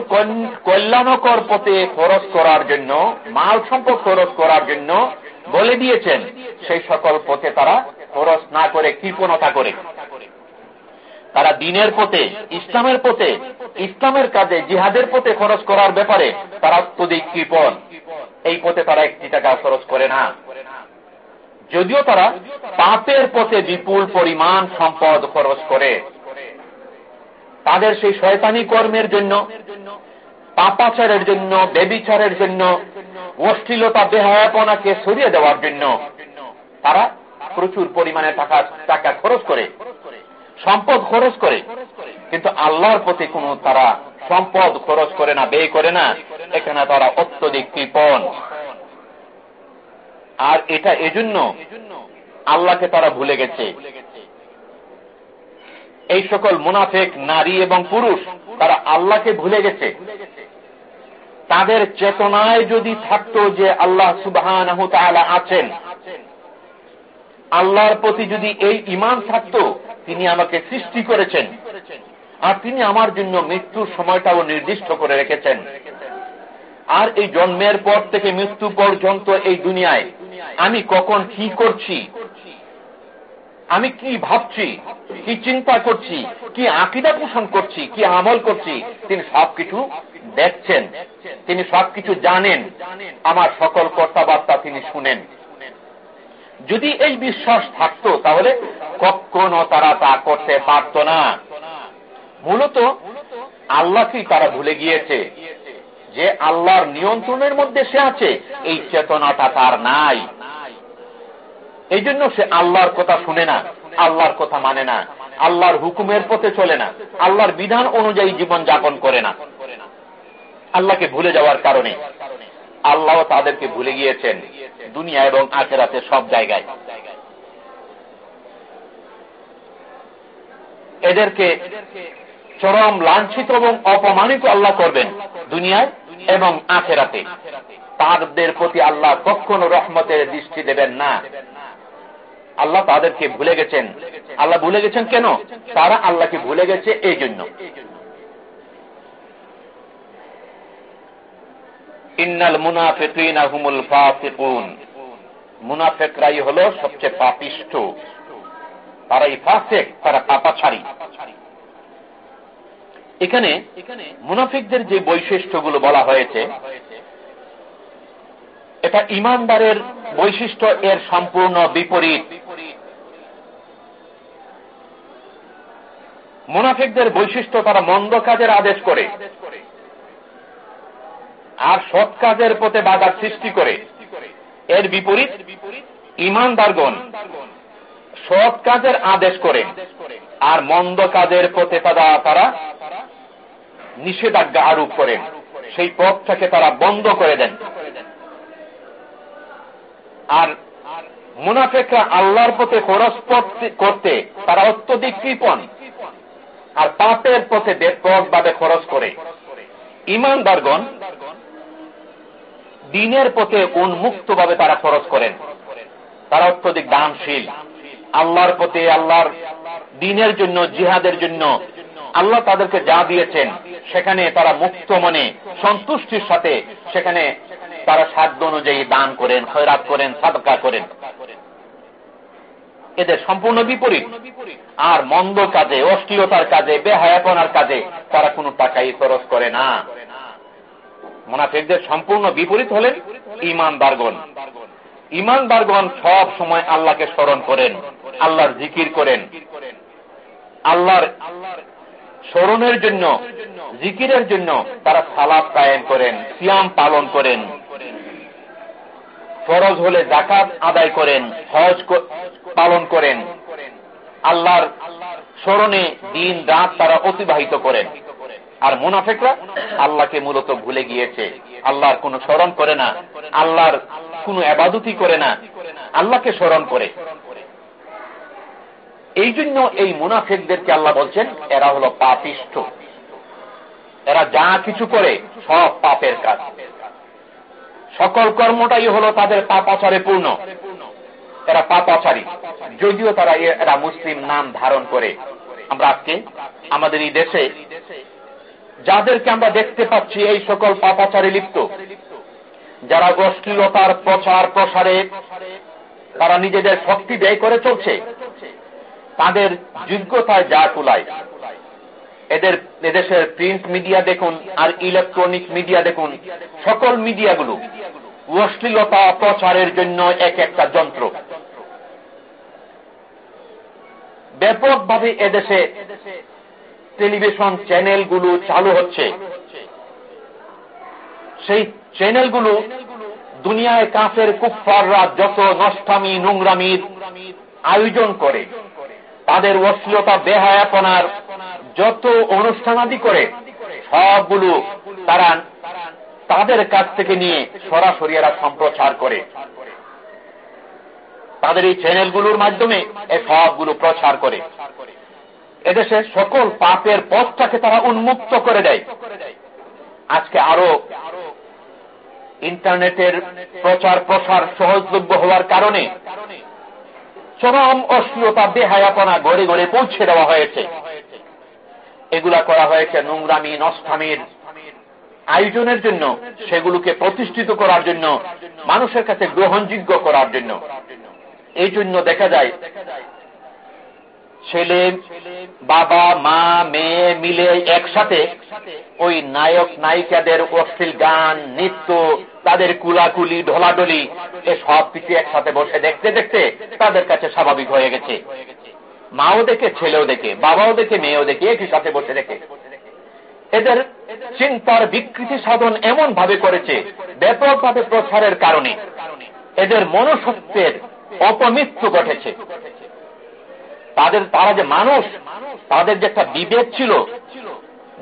কল্যাণকর পথে খরচ করার জন্য, মাল সম্পদ খরচ করার জন্য বলে দিয়েছেন, সেই সকল পথে তারা খরচ না করে কৃপণতা করে। তারা দিনের পথে, ইসলামের পথে, ইসলামের কাজে, জিহাদের পথে খরচ করার ব্যাপারে তারা অত্যধিক কৃপণ। এই পথে তারা একটি টাকা খরচ করে না। যদিও তারা পাপের পথে বিপুল পরিমাণ সম্পদ খরচ করে। তাদের সেই শয়তানি কর্মের জন্য, পাপাচারের জন্য বেবিচারের জন্য অশ্লীলতা বেহায়াপনাকে সরিয়ে দেওয়ার জন্য তারা প্রচুর পরিমাণে টাকা টাকা খরচ করে, সম্পদ খরচ করে। কিন্তু আল্লাহর প্রতি কোনো তারা সম্পদ খরচ করে না, ব্যয় করে না। এখানে তারা অত্যধিক কৃপণ। আর এটা এজন্য আল্লাহকে তারা ভুলে গেছে। এই সকল মুনাফেক, নারী এবং পুরুষ, তারা আল্লাহকে ভুলে গেছে। তাদের চেতনায় যদি থাকতো যে আল্লাহ সুবাহ আছেন, আল্লাহর প্রতি যদি এই ইমান থাকতো, তিনি আমাকে সৃষ্টি করেছেন। আর তিনি আমার জন্য মৃত্যুর সময়টাও নির্দিষ্ট করে রেখেছেন। আর এই জন্মের পর থেকে মৃত্যু পর্যন্ত এই দুনিয়ায় আমি কখন কি করছি আমি কি ভাবছি, কি চিন্তা করছি, কি আকিদা পোষণ করছি, কি আমল করছি, তিনি সবকিছু দেখছেন, তিনি সবকিছু জানেন, আমার সকল কথাবার্তা তিনি শুনেন। যদি এই বিশ্বাস থাকতো, তাহলে কখনো তারা তা করতে পারত না। মূলত আল্লাহকেই তারা ভুলে গিয়েছে, যে আল্লাহর নিয়ন্ত্রণের মধ্যে সে আছে, এই চেতনাটা তার নাই। এই জন্য সে আল্লাহর কথা শুনে না, আল্লাহর কথা মানে না, আল্লাহর হুকুমের পথে চলে না, আল্লাহর বিধান অনুযায়ী জীবন যাপন করে না। আল্লাহকে ভুলে যাওয়ার কারণে আল্লাহ তাদেরকে ভুলে গিয়েছেন দুনিয়া এবং আখেরাতে সব জায়গায়। এদেরকে চরম লাঞ্ছিত এবং অপমানিত আল্লাহ করবেন দুনিয়ায় এবং আখেরাতে। তাদের প্রতি আল্লাহ কখনো রহমতের দৃষ্টি দেবেন না। আল্লাহ তাদেরকে ভুলে গেছেন। আল্লাহ ভুলে গেছেন কেন? তারা আল্লাহকে ভুলে গেছে এই জন্য। ইন্নাল মুনাফিকিন মুনাফেকরাই হল সবচেয়ে পাপিষ্ঠ তারা এই ফাসেক, তারা পাপাছাড়ি এখানে মুনাফিকদের যে বৈশিষ্ট্যগুলো বলা হয়েছে, এটা ইমানদারের বৈশিষ্ট্য এর সম্পূর্ণ বিপরীত। মুনাফিকদের বৈশিষ্ট্য তারা মন্দ কাজের আদেশ করে। আর সৎ কাজের পথে বাধার সৃষ্টি করে। এর বিপরীত, ইমানদারগণ সৎ কাজের আদেশ করে আর মন্দ কাজের পথে তারা তারা নিষেধাজ্ঞা আরোপ করেন। সেই পথটাকে তারা বন্ধ করে দেন। আর মুনাফেকরা আল্লাহর পথে খরচ করতে তারা অত্যধিক কৃপণ। আর পাপের পথে ব্যাপকভাবে খরচ করে। ইমানদারগণ দিনের পথে উন্মুক্ত ভাবে তারা খরচ করেন। তারা অত্যধিক দানশীল। আল্লাহর পথে, আল্লাহর দিনের জন্য, জিহাদের জন্য আল্লাহ তাদেরকে যা দিয়েছেন, সেখানে তারা মুক্ত মনে, সন্তুষ্টির সাথে সেখানে তারা সাধ্য অনুযায়ী দান করেন, খয়রাত করেন, সাদকা করেন। এদের সম্পূর্ণ বিপরীত। আর মন্দ কাজে, অশ্লীলতার কাজে, বেহায়াপনার কাজে তারা কোনো টাকাই খরচ করে না। মোনাফেকদের সম্পূর্ণ বিপরীত হলেন ইমানদারগণ ইমানদারগণ সব সময় আল্লাহকে স্মরণ করেন, আল্লাহর জিকির করেন। আল্লাহর স্মরণের জন্য, জিকিরের জন্য তারা সালাদ কায়েম করেন, সিয়াম পালন করেন। ফরজ হলে জাকাত আদায় করেন, হজ পালন করেন। আল্লাহর স্মরণে দিন, রাত তারা অতিবাহিত করেন। আর মুনাফেকরা আল্লাহকে মূলত ভুলে গিয়েছে। আল্লাহর কোনো স্মরণ করে না। আল্লাহর কোনো আবাদতি করে না। আল্লাহকে স্মরণ করে। এই জন্য এই মুনাফেকদেরকে আল্লাহ বলছেন, এরা হলো পাপিষ্ঠ। এরা যা কিছু করে, সব পাপের কাজ। সকল কর্মটাই হলো তাদের পাপাচারে পূর্ণ। এরা পাপাচারী। যদিও তারা এরা মুসলিম নাম ধারণ করে। আমরা আজকে আমাদের এই দেশে যাদেরকে আমরা দেখতে পাচ্ছি, এই সকল পাপাচারে লিপ্ত, যারা অশ্লীলতার প্রচার প্রসারে তারা নিজেদের শক্তি ব্যয় করে চলছে, তাদের যোগ্যতায় যা কুলায়। এদের, এদেশের প্রিন্ট মিডিয়া দেখুন আর ইলেকট্রনিক মিডিয়া দেখুন। সকল মিডিয়াগুলো অশ্লীলতা প্রচারের জন্য এক একটা যন্ত্র। ব্যাপকভাবে এদেশে টেলিভিশন চ্যানেলগুলো চালু হচ্ছে। সেই চ্যানেলগুলো দুনিয়ায় কাফের কুফাররা যত নষ্টামি, নোংরামির আয়োজন করে, তাদের অশ্লীলতা, বেহায়াপনার যত অনুষ্ঠানাদি করে, সবগুলো তারা তাদের কাছ থেকে নিয়ে সরাসরি এরা সম্প্রচার করে। তাদের এই চ্যানেলগুলোর মাধ্যমে এ সবগুলো প্রচার করে। এদেশে সকল পাপের পথটাকে তারা উন্মুক্ত করে দেয়। আজকে আরও ইন্টারনেটের প্রচার প্রসার সহজলভ্য হওয়ার কারণে চরম অশ্লীলতা, বেহায়াপনা গড়ে গড়ে পৌঁছে দেওয়া হয়েছে। এগুলা করা হয়েছে নোংরামি, নষ্টামির আয়োজনের জন্য, সেগুলোকে প্রতিষ্ঠিত করার জন্য, মানুষের কাছে গ্রহণযোগ্য করার জন্য। এই জন্য দেখা যায়, ছেলে, বাবা, মা, মেয়ে মিলে একসাথে ওই নায়ক, নায়িকাদের অশ্লীল গান, নৃত্য, তাদের কুলাকুলি ঢোলাডলি এ সব কিছু একসাথে বসে দেখতে দেখতে তাদের কাছে স্বাভাবিক হয়ে গেছে। মাও দেখে, ছেলেও দেখে, বাবাও দেখে, মেয়েও দেখে, একই সাথে বসে দেখে এদের চিন্তার বিকৃতি সাধন এমন ভাবে করেছে, ব্যাপকভাবে প্রচারের কারণে। এদের মনসত্বের অপমৃত্যু ঘটেছে। তাদের, তারা যে মানুষ, তাদের যে একটা বিবেক ছিল,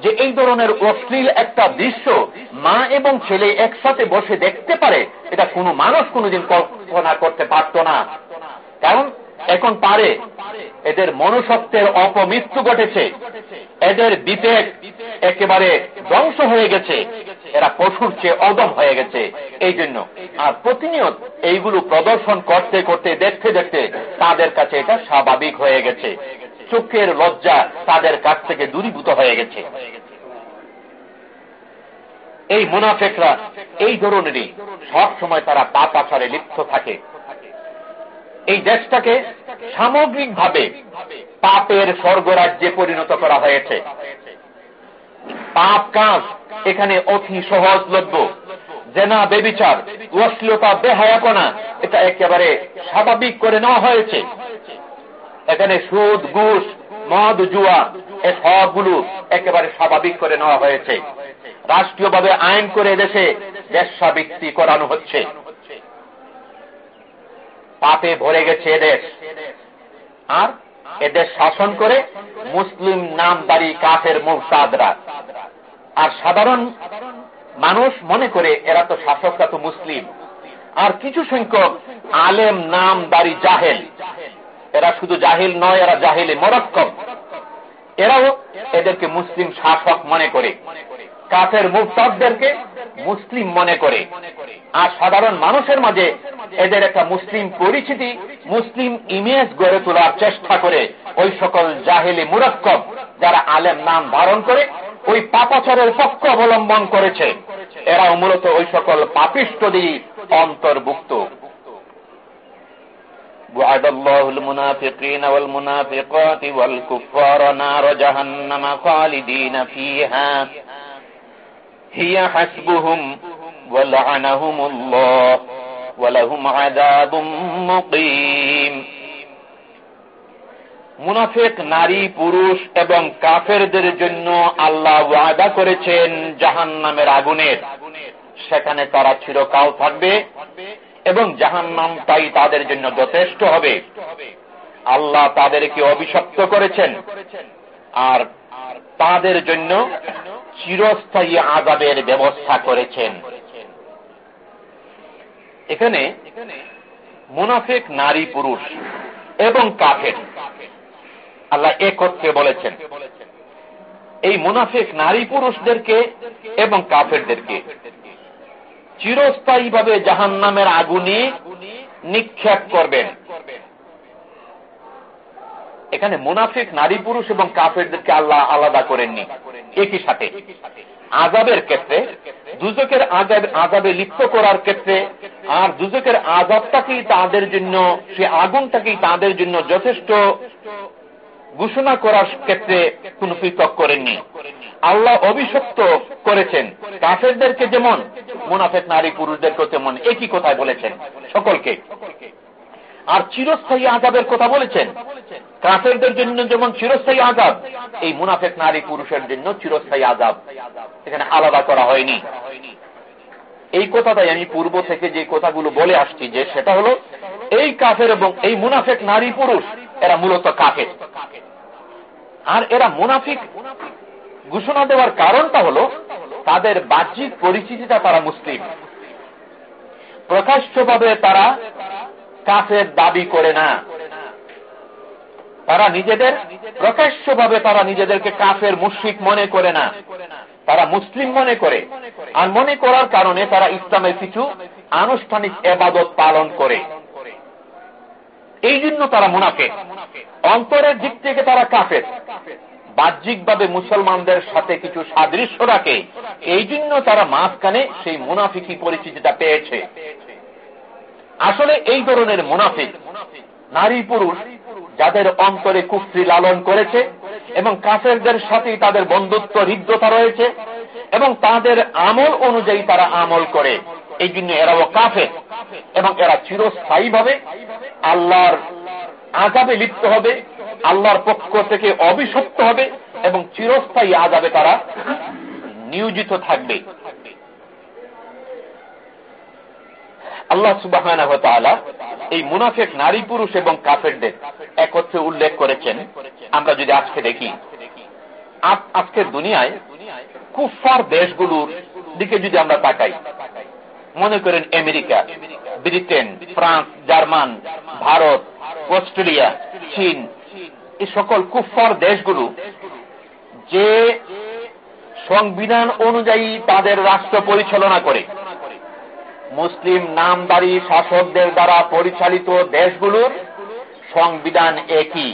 যে এই ধরনের অশ্লীল একটা দৃশ্য মা এবং ছেলে একসাথে বসে দেখতে পারে, এটা কোনো মানুষ কোনোদিন কল্পনা করতে পারত না। কারণ এখন পারে। এদের মনুষ্যত্বের অপমৃত্যু ঘটেছে। এদের বিবেক একেবারে ধ্বংস হয়ে গেছে। এরা পশুর চেয়ে অদম হয়ে গেছে। এই জন্য আর প্রতিনিয়ত এইগুলো প্রদর্শন করতে করতে দেখতে দেখতে তাদের কাছে এটা স্বাভাবিক হয়ে গেছে। চোখের লজ্জা তাদের কাছ থেকে দূরীভূত হয়ে গেছে। এই মুনাফেকরা এই ধরনেরই সব সময় তারা পাপাচারে লিপ্ত থাকে। এই দেশটাকে সামগ্রিকভাবে পাপের স্বর্গরাজ্যে পরিণত করা হয়েছে। পাপ কাজ এখানে অতি সহজলভ্য। জেনা, বেবিচার, অশ্লীলতা, বেহায়াপনা, এটা একেবারে স্বাভাবিক করে নেওয়া হয়েছে। এখানে সুদ, ঘুষ, মদ, জুয়া, এ সবগুলো একেবারে স্বাভাবিক করে নেওয়া হয়েছে। রাষ্ট্রীয়ভাবে আইন করে দেশে ব্যবসাবৃত্তি করানো হচ্ছে। পাপে ভরে গেছে এদেশ আর এদের শাসন করে মুসলিম নামদারি কাফের মুসাদরা আর সাধারণ মানুষ মনে করে এরা তো শাসকরা তো মুসলিম। আর কিছু সংখ্যক আলেম নামদারি জাহেল। এরা শুধু জাহিল নয়, এরা জাহিলে মরক্কম। এরাও এদেরকে মুসলিম শাসক মনে করে। কাফের মুফতাদদেরকে মুসলিম মনে করে। আর সাধারণ মানুষের মাঝে এদের একটা মুসলিম পরিচিতি মুসলিম ইমেজ গড়ে তোলার চেষ্টা করে ওই সকল জাহেলি মুরক্কব যারা আলেম নাম ধারণ করে ওই পাপাচারের পক্ষ অবলম্বন করেছে এরাও মূলত ওই সকল পাপিষ্ট দিয়ে অন্তর্ভুক্ত وعد الله المنافقين والمنافقات والكفار نار جهنم خالدين فيها هي حسبهم ولعنهم الله ولهم عذاب مقيم মুনাফেক, নারী, পুরুষ এবং কাফেরদের জন্য আল্লাহ ওয়াদা করেছেন জাহান নামের আগুনের সেখানে তারা চিরকাল থাকবে এবং জাহান নাম তাই তাদের জন্য যথেষ্ট হবে। আল্লাহ তাদেরকে অভিশপ্ত করেছেন আর তাদের জন্য চিরস্থায়ী আজাবের ব্যবস্থা করেছেন। এখানে মুনাফেক, নারী, পুরুষ এবং কাফের। আল্লাহ একত্রে বলেছেন। এই মুনাফেক, নারী, পুরুষদেরকে এবং কাফেরদেরকে চিরস্থায়ীভাবে জাহান নামের আগুনে নিক্ষেপ করবেন। এখানে মুনাফিক, নারী, পুরুষ এবং কাফেরদেরকে আল্লাহ আলাদা করেননি। একই সাথে। আজাবের ক্ষেত্রে দুজকের আজাব আজাবে লিপ্ত করার ক্ষেত্রে, আর দুজকের আজাবটাকেই তাদের জন্য, সে আগুনটাকেই তাদের জন্য যথেষ্ট ঘোষণা করার ক্ষেত্রে কোন পৃথক করেননি। আল্লাহ অভিশপ্ত করেছেন। কাফেরদেরকে যেমন, মুনাফেক নারী পুরুষদেরকে তেমন। একই কথায় বলেছেন সকলকে। আর চিরস্থায়ী আজাবের কথা বলেছেন। কাফেরদের জন্য যেমন চিরস্থায়ী আজাব এই মুনাফেক নারী পুরুষের জন্য চিরস্থায়ী আজাব এখানে আলাদা করা হয়নি। এই কথাটাই আমি পূর্ব থেকে যে কথাগুলো বলে আসছি যে সেটা হলো, এই কাফের এবং এই মুনাফেক নারী পুরুষ, এরা মূলত কাফের। আর এরা মুনাফিক ঘোষণা দেওয়ার কারণটা হলো, তাদের বাহ্যিক পরিচিতিটা তারা মুসলিম। প্রকাশ্যভাবে তারা কাফের দাবি করে না। তারা নিজেদের প্রকাশ্যভাবে তারা নিজেদেরকে কাফের মুশ্রিক মনে করে না। তারা মুসলিম মনে করে। আর মনে করার কারণে তারা ইসলামের কিছু আনুষ্ঠানিক এবাদত পালন করে। এই জন্য তারা মুনাফে অন্তরের দিক থেকে তারা কাফের। বাহ্যিকভাবে মুসলমানদের সাথে কিছু সাদৃশ্য রাখে। এই জন্য তারা মাঝখানে সেই মুনাফিকি পরিচিতিটা পেয়েছে। আসলে এই ধরনের মুনাফিক নারী পুরুষ যাদের অন্তরে কুফরি লালন করেছে এবং কাফেরদের সাথেই তাদের বন্ধুত্ব, হৃদ্যতা রয়েছে এবং তাদের আমল অনুযায়ী তারা আমল করে। এই জন্য এরাও কাফের এবং এরা চিরস্থায়ী ভাবে আল্লাহর আজাবে লিপ্ত হবে, আল্লাহর পক্ষ থেকে অভিশপ্ত হবে এবং চিরস্থায়ী আজাবে তারা নিয়োজিত থাকবে। আল্লাহ সুবাহ এই মুনাফেক নারী, পুরুষ এবং কাফেরদের একত্রে উল্লেখ করেছেন। আমরা যদি আজকে দেখি আজকের দুনিয়ায় কুফার দেশগুলোর দিকে যদি আমরা তাকাই, মনে করেন America, Britain, France, German, Bharat, Australia, চীন, এই সকল কুফার দেশগুলো যে সংবিধান অনুযায়ী তাদের রাষ্ট্র পরিচালনা করে মুসলিম নামদারি শাসকদের দ্বারা পরিচালিত দেশগুলোর সংবিধান একই।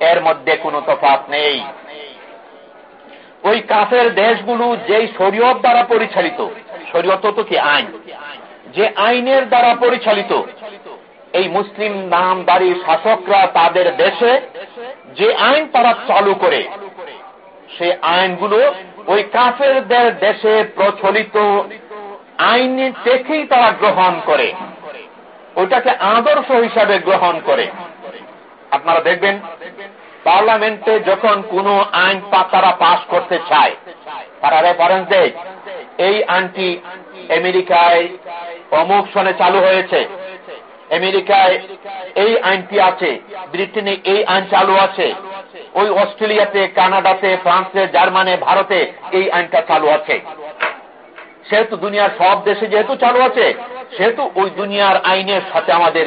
এর মধ্যে কোনো তফাত নেই। ওই কাফের দেশগুলো যেই শরীয়ত দ্বারা পরিচালিত, শরীয়ত তো কি আইন? যে আইনের দ্বারা পরিচালিত, এই মুসলিম নামদারি শাসকরা তাদের দেশে যে আইন তারা চালু করে, সে আইনগুলো ওই কাফেরদের দেশে প্রচলিত আইন দেখেই তারা গ্রহণ করে। ওইটাকে আদর্শ হিসাবে গ্রহণ করে। আপনারা দেখবেন, পার্লামেন্টে যখন কোন আইন তারা পাশ করতে চায়, তারা রেফারেন্স দেয়, এই আইনটি আমেরিকায় অমুক সনে চালু হয়েছে। আমেরিকায় এই আইনটি আছে, ব্রিটেনে এই আইন চালু আছে, ওই অস্ট্রেলিয়াতে, কানাডাতে, ফ্রান্সে, জার্মানে, ভারতে এই আইনটা চালু আছে। সেহেতু দুনিয়ার সব দেশে যেহেতু চালু আছে, সেহেতু ওই দুনিয়ার আইনের সাথে আমাদের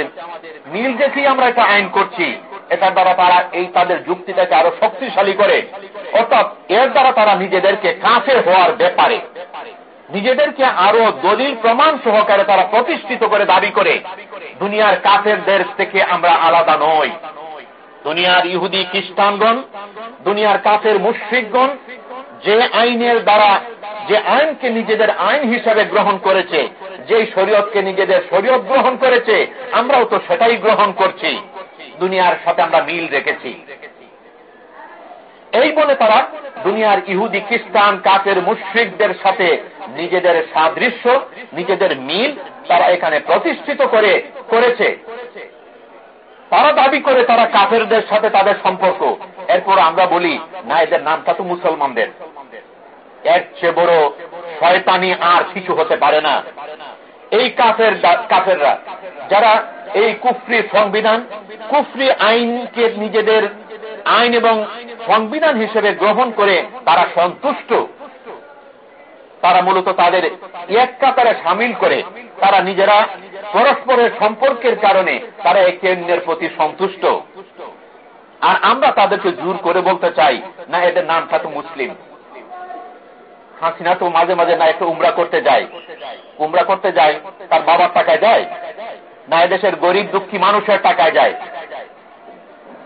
মিল দেখেই আমরা একটা আইন করছি। এটার দ্বারা তারা এই তাদের যুক্তিটাকে আরও শক্তিশালী করে। অর্থাৎ এর দ্বারা তারা নিজেদেরকে কাঁচে হওয়ার ব্যাপারে, নিজেদেরকে আরও দলিল প্রমাণ সহকারে তারা প্রতিষ্ঠিত করে দাবি করে। দুনিয়ার কাফেরদের থেকে আমরা আলাদা নই। দুনিয়ার ইহুদি খ্রিস্টানগণ, দুনিয়ার কাফের মুশ্রিকগণ যে আইনের দ্বারা, যে আইনকে নিজেদের আইন হিসাবে গ্রহণ করেছে, যে শরীয়তকে নিজেদের শরীয়ত গ্রহণ করেছে, আমরাও তো সেটাই গ্রহণ করছি। দুনিয়ার সাথে আমরা মিল রেখেছি। এই বলে তারা দুনিয়ার ইহুদি, খ্রিস্টান কাকের মুশ্রিকদের সাথে নিজেদের সাদৃশ্য, নিজেদের মিল তারা এখানে প্রতিষ্ঠিত করে, করেছে। তারা দাবি করে তারা কাফেরদের সাথে তাদের সম্পর্ক। এরপর আমরা বলি, না, এদের নামটা তো মুসলমানদের। এর চেয়ে বড় শয়তানি আর কিছু হতে পারে না। এই কাফের কাফেররা, যারা এই কুফরি সংবিধান, কুফরি আইনকে নিজেদের আইন এবং সংবিধান হিসেবে গ্রহণ করে তারা সন্তুষ্ট। তারা মূলত তাদের এক কাতারে সামিল করে, তারা নিজেরা পরস্পরের সম্পর্কের কারণে তারা একে অন্যের প্রতি সন্তুষ্ট। আর আমরা তাদেরকে জোর করে বলতে চাই, না এদের নামটা তো মুসলিম। হাসিনা তো মাঝে মাঝে না একটু উমরা করতে যায়। উমরা করতে যায়, তার বাবার টাকায় যায়। না, এদেশের গরিব দুঃখী মানুষের টাকায় যায়।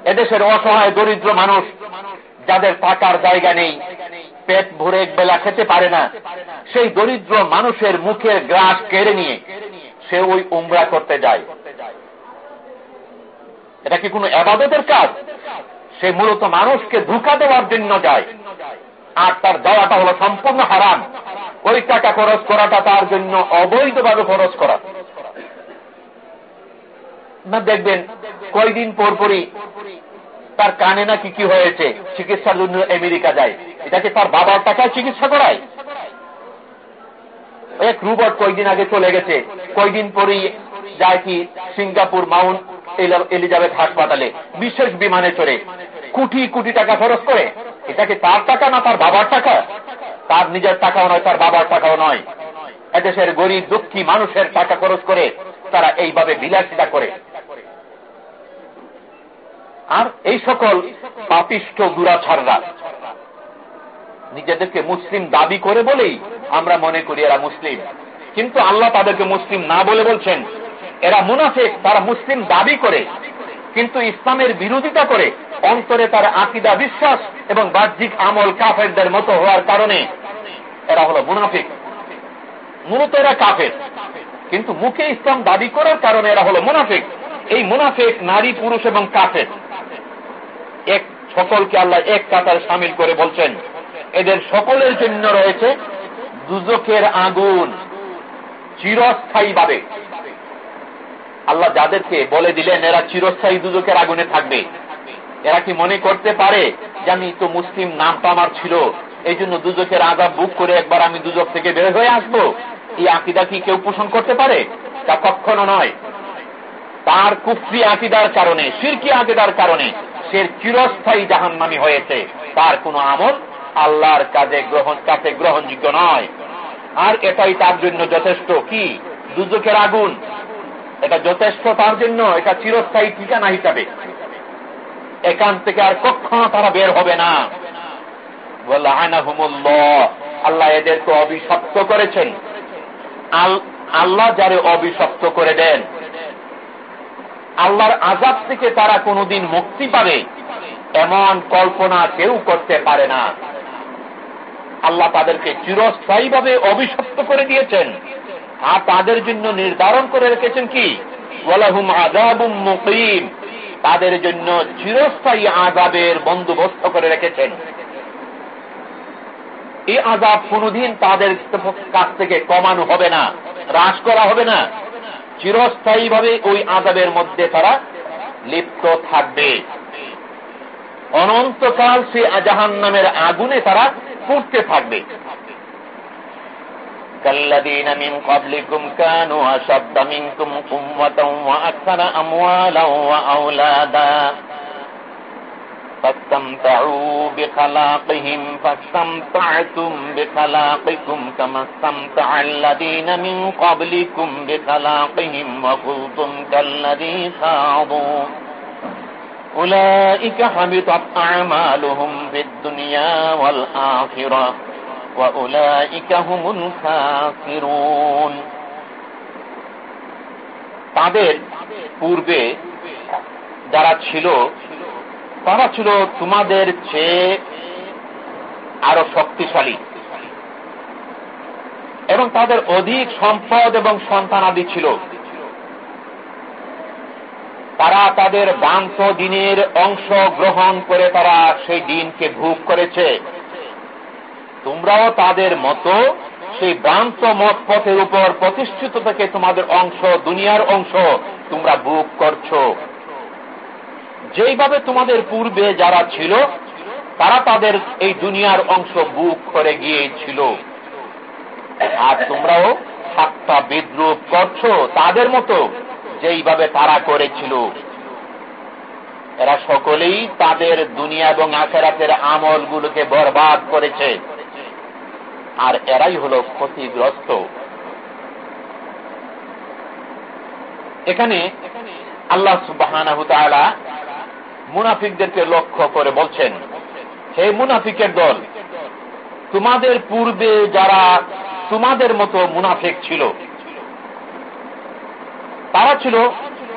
এদেশের অসহায় দরিদ্র মানুষ, যাদের টাকার জায়গা নেই, পেট ভরে এক বেলা খেতে পারে না, সেই দরিদ্র মানুষের মুখের গ্রাস কেড়ে নিয়ে সে ওই উমরা করতে যায়। এটা কি কোনো আবাদতের কাজ? সে মূলত মানুষকে ধোকা দেওয়ার জন্য যায়। আর তার যাওয়াটা হলো সম্পূর্ণ হারাম। ওই টাকা খরচ করাটা তার জন্য অবৈধভাবে খরচ করা। না, দেখবেন, কয়দিন পর পরই তার কানে নাকি কি হয়েছে, চিকিৎসার জন্য আমেরিকা যায়। এটাকে তার বাবার টাকায় চিকিৎসা করায়। এক রুবট কয়দিন আগে চলে গেছে। কয়দিন পরেই যায় কি সিঙ্গাপুর মাউন্ট এলিজাবেথ হাসপাতালে, বিশেষ বিমানে চড়ে। কোটি কোটি টাকা খরচ করে। এটাকে তার টাকা না তার বাবার টাকা? তার নিজের টাকাও নয়, তার বাবার টাকাও নয়। এদেশের গরিব, দুঃখী মানুষের টাকা খরচ করে তারা এইভাবে বিলাসিতা করে। আর এই সকল পাপিষ্ট দুরাছাড়রা নিজেদেরকে মুসলিম দাবি করে বলেই আমরা মনে করি এরা মুসলিম। কিন্তু আল্লাহ তাদেরকে মুসলিম না বলে বলছেন, এরা মুনাফেক, তারা মুসলিম দাবি করে। কিন্তু ইসলামের বিরোধিতা করে অন্তরে তার আকিদা বিশ্বাস এবং বাহ্যিক আমল কাফেরদের মতো হওয়ার কারণে এরা হলো মুনাফিক। মূলত এরা কাফের। কিন্তু মুখে ইসলাম দাবি করার কারণে এরা হলো মুনাফিক। এই মুনাফিক নারী, পুরুষ এবং কাফের। এক সকলকে আল্লাহ এক কাতার সামিল করে বলছেন, এদের সকলের জন্য রয়েছে দুজকের আগুন। চিরস্থায়ী ভাবে আল্লাহ যাদেরকে বলে দিলেন, এরা চিরস্থায়ী দুজকের আগুনে থাকবে। এরা কি মনে করতে পারে যে আমি তো মুসলিম নামটা আমার ছিল এই জন্য দুজকের আজাব বুক করে একবার আমি দুজক থেকে বের হয়ে আসব? এই আকিদা কি কেউ পোষণ করতে পারে? তা কখনো নয়। তার কুফরি আকিদার কারণে সিরকি আকিদার কারণে সে চিরস্থায়ী জাহান্নামি হয়েছে। তার কোনো আমল আল্লাহর কাজে গ্রহণ, কাছে গ্রহণযোগ্য নয়। আর এটাই তার জন্য যথেষ্ট। কি? দুজকের আগুন। এটা যথেষ্ট তার জন্য, এটা চিরস্থায়ী ঠিকানা হিসাবে। এখান থেকে আর কখনো তারা বের হবে না। আল্লাহ এদেরকে অভিশপ্ত করেছেন। আল্লাহ যারে অভিশপ্ত করে দেন, আল্লাহর আজাদ থেকে তারা কোনদিন মুক্তি পাবে, এমন কল্পনা কেউ করতে পারে না। আল্লাহ তাদেরকে চিরস্থায়ীভাবে অভিশপ্ত করে দিয়েছেন। আর তাদের জন্য নির্ধারণ করে রেখেছেন কি? তাদের জন্য চিরস্থায়ী আজাবের বন্দোবস্ত করে রেখেছেন। এই আজাব কোনদিন তাদের কাছ থেকে কমানো হবে না, হ্রাস করা হবে না। চিরস্থায়ী ভাবে ওই আজাবের মধ্যে তারা লিপ্ত থাকবে। অনন্তকাল সে জাহান নামের আগুনে তারা পড়তে থাকবে। كالذين من قبلكم كانوا أشد منكم قوة وأكثر أموالا وأولادا. فاستمتعوا بخلاقهم فاستمتعتم بخلاقكم كما استمتع الذين من قبلكم بخلاقهم وخلتم كالذي خاضوا. أولئك حبطت أعمالهم في الدنيا والآخرة. তাদের পূর্বে যারা ছিল, তারা ছিল তোমাদের চেয়ে আরও শক্তিশালী। এবং তাদের অধিক সম্পদ এবং সন্তানাদি ছিল। তারা তাদের বান্ত দিনের অংশ গ্রহণ করে তারা সেই দিনকে ভোগ করেছে। তোমরাও তাদের মতো সেই ভ্রান্ত মত পথের উপর প্রতিষ্ঠিত থেকে তোমাদের অংশ, দুনিয়ার অংশ, তোমরা বুক করছ। যেইভাবে তোমাদের পূর্বে যারা ছিল, তারা তাদের এই দুনিয়ার অংশ বুক করে গিয়েছিল। আর তোমরাও সাতটা বিদ্রুপ করছ তাদের মতো যেইভাবে তারা করেছিল। এরা সকলেই তাদের দুনিয়া এবং আখেরাতের আমলগুলোকে বরবাদ করেছে। আর এরাই হল ক্ষতিগ্রস্ত। এখানে আল্লাহ সুবাহ মুনাফিকদেরকে লক্ষ্য করে বলছেন, হে মুনাফিকের দল, তোমাদের পূর্বে যারা তোমাদের মতো মুনাফিক ছিল, তারা ছিল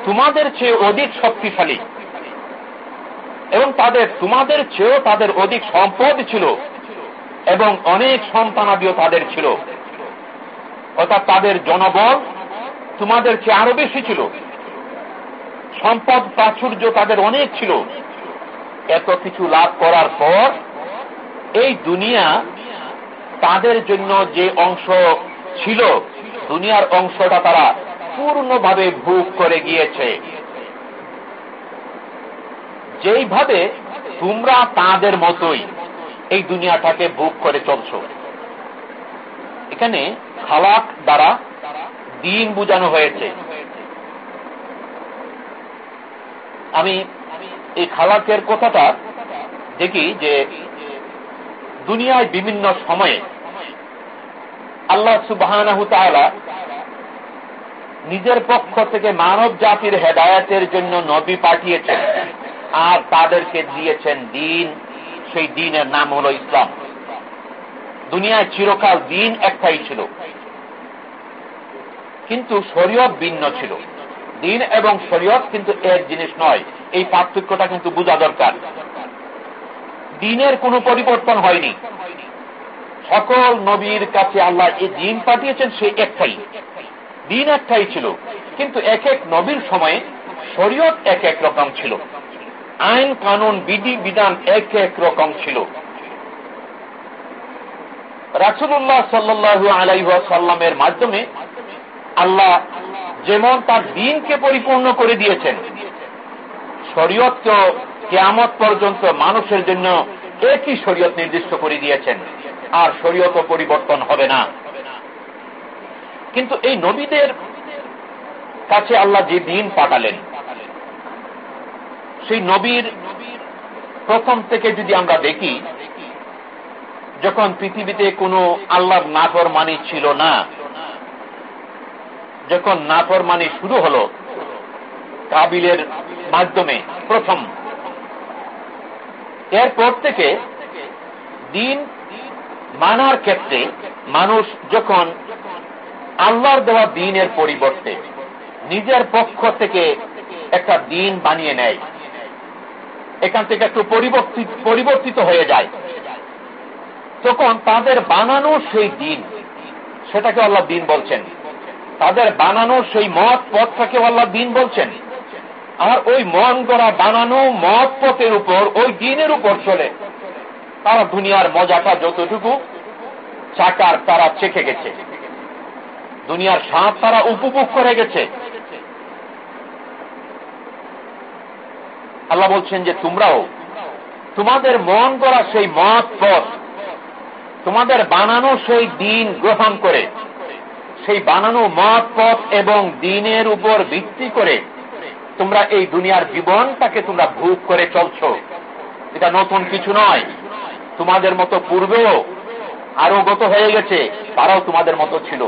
তোমাদের চেয়ে অধিক শক্তিশালী এবং তাদের, তোমাদের চেয়েও তাদের অধিক সম্পদ ছিল। এবং অনেক সন্তানাদিও তাদের ছিল। অর্থাৎ তাদের জনবল তোমাদের চেয়ে আরও বেশি ছিল। সম্পদ প্রাচুর্য তাদের অনেক ছিল। এত কিছু লাভ করার পর এই দুনিয়া তাদের জন্য যে অংশ ছিল, দুনিয়ার অংশটা তারা পূর্ণভাবে ভোগ করে গিয়েছে। যেইভাবে তোমরা তাদের মতোই এই দুনিয়াটাকে ভোগ করে চলছ। এখানে খালাক দ্বারা দিন বুঝানো হয়েছে। আমি এই খালাকের কথাটা দেখি যে দুনিয়ায় বিভিন্ন সময়ে আল্লাহ সুবাহ নিজের পক্ষ থেকে মানব জাতির হেদায়তের জন্য নবী পাঠিয়েছেন আর তাদেরকে দিয়েছেন দিন। সেই দিনের নাম হল ইসলাম। দুনিয়ায় চিরকাল দিন একটাই ছিল। কিন্তু শরীয়ত ভিন্ন ছিল। দিন এবং শরীয়ত কিন্তু এক জিনিস নয়, এই পার্থক্যটা কিন্তু বোঝা দরকার। দিনের কোনো পরিবর্তন হয়নি। সকল নবীর কাছে আল্লাহ এই দিন পাঠিয়েছেন, সে একটাই। দিন একটাই ছিল, কিন্তু এক এক নবীর সময়ে শরীয়ত এক এক রকম ছিল। আইন কানুন, বিধি, বিধান এক এক রকম ছিল। রাসুল্লাহ সাল্লু আলাইসাল্লামের মাধ্যমে আল্লাহ যেমন তার দিনকে পরিপূর্ণ করে দিয়েছেন শরীয়তকেও কেয়ামত পর্যন্ত মানুষের জন্য একই শরীয়ত নির্দিষ্ট করে দিয়েছেন, আর শরীয়ত পরিবর্তন হবে না। কিন্তু এই নবীদের কাছে আল্লাহ যে দিন পাঠালেন সেই নবীর প্রথম থেকে যদি আমরা দেখি, যখন পৃথিবীতে কোনো আল্লাহর নাফর মানি ছিল না, যখন নাফর মানি শুরু হল, কাবিলের মাধ্যমে প্রথম, এরপর থেকে দিন মানার ক্ষেত্রে মানুষ যখন আল্লাহর দেওয়া দিনের পরিবর্তে নিজের পক্ষ থেকে একটা দিন বানিয়ে নেয় এখান থেকে একটু পরিবর্তিত পরিবর্তিত হয়ে যায়। তখন তাদের বানানো সেই দিন, সেটাকে আল্লাহ দিন বলছেন। তাদের বানানো সেই মত পথটাকে আল্লাহ দিন বলছেন। আর ওই মন গড়া বানানো মত পথের উপর, ওই দিনের উপর চলে। তারা দুনিয়ার মজাটা যতটুকু, চাকার তারা চেখে গেছে। দুনিয়ার সাপ তারা উপভোগ করে গেছে। আল্লাহ বলছেন যে তোমরাও, তোমাদের মন করা সেই মত পথ, তোমাদের বানানো সেই দিন গ্রহণ করে, সেই বানানো মত পথ এবং দিনের উপর ভিত্তি করে তোমরা এই দুনিয়ার জীবনটাকে তোমরা ভোগ করে চলছ। এটা নতুন কিছু নয়। তোমাদের মতো পূর্বেও আরও গত হয়ে গেছে, তারাও তোমাদের মতো ছিল।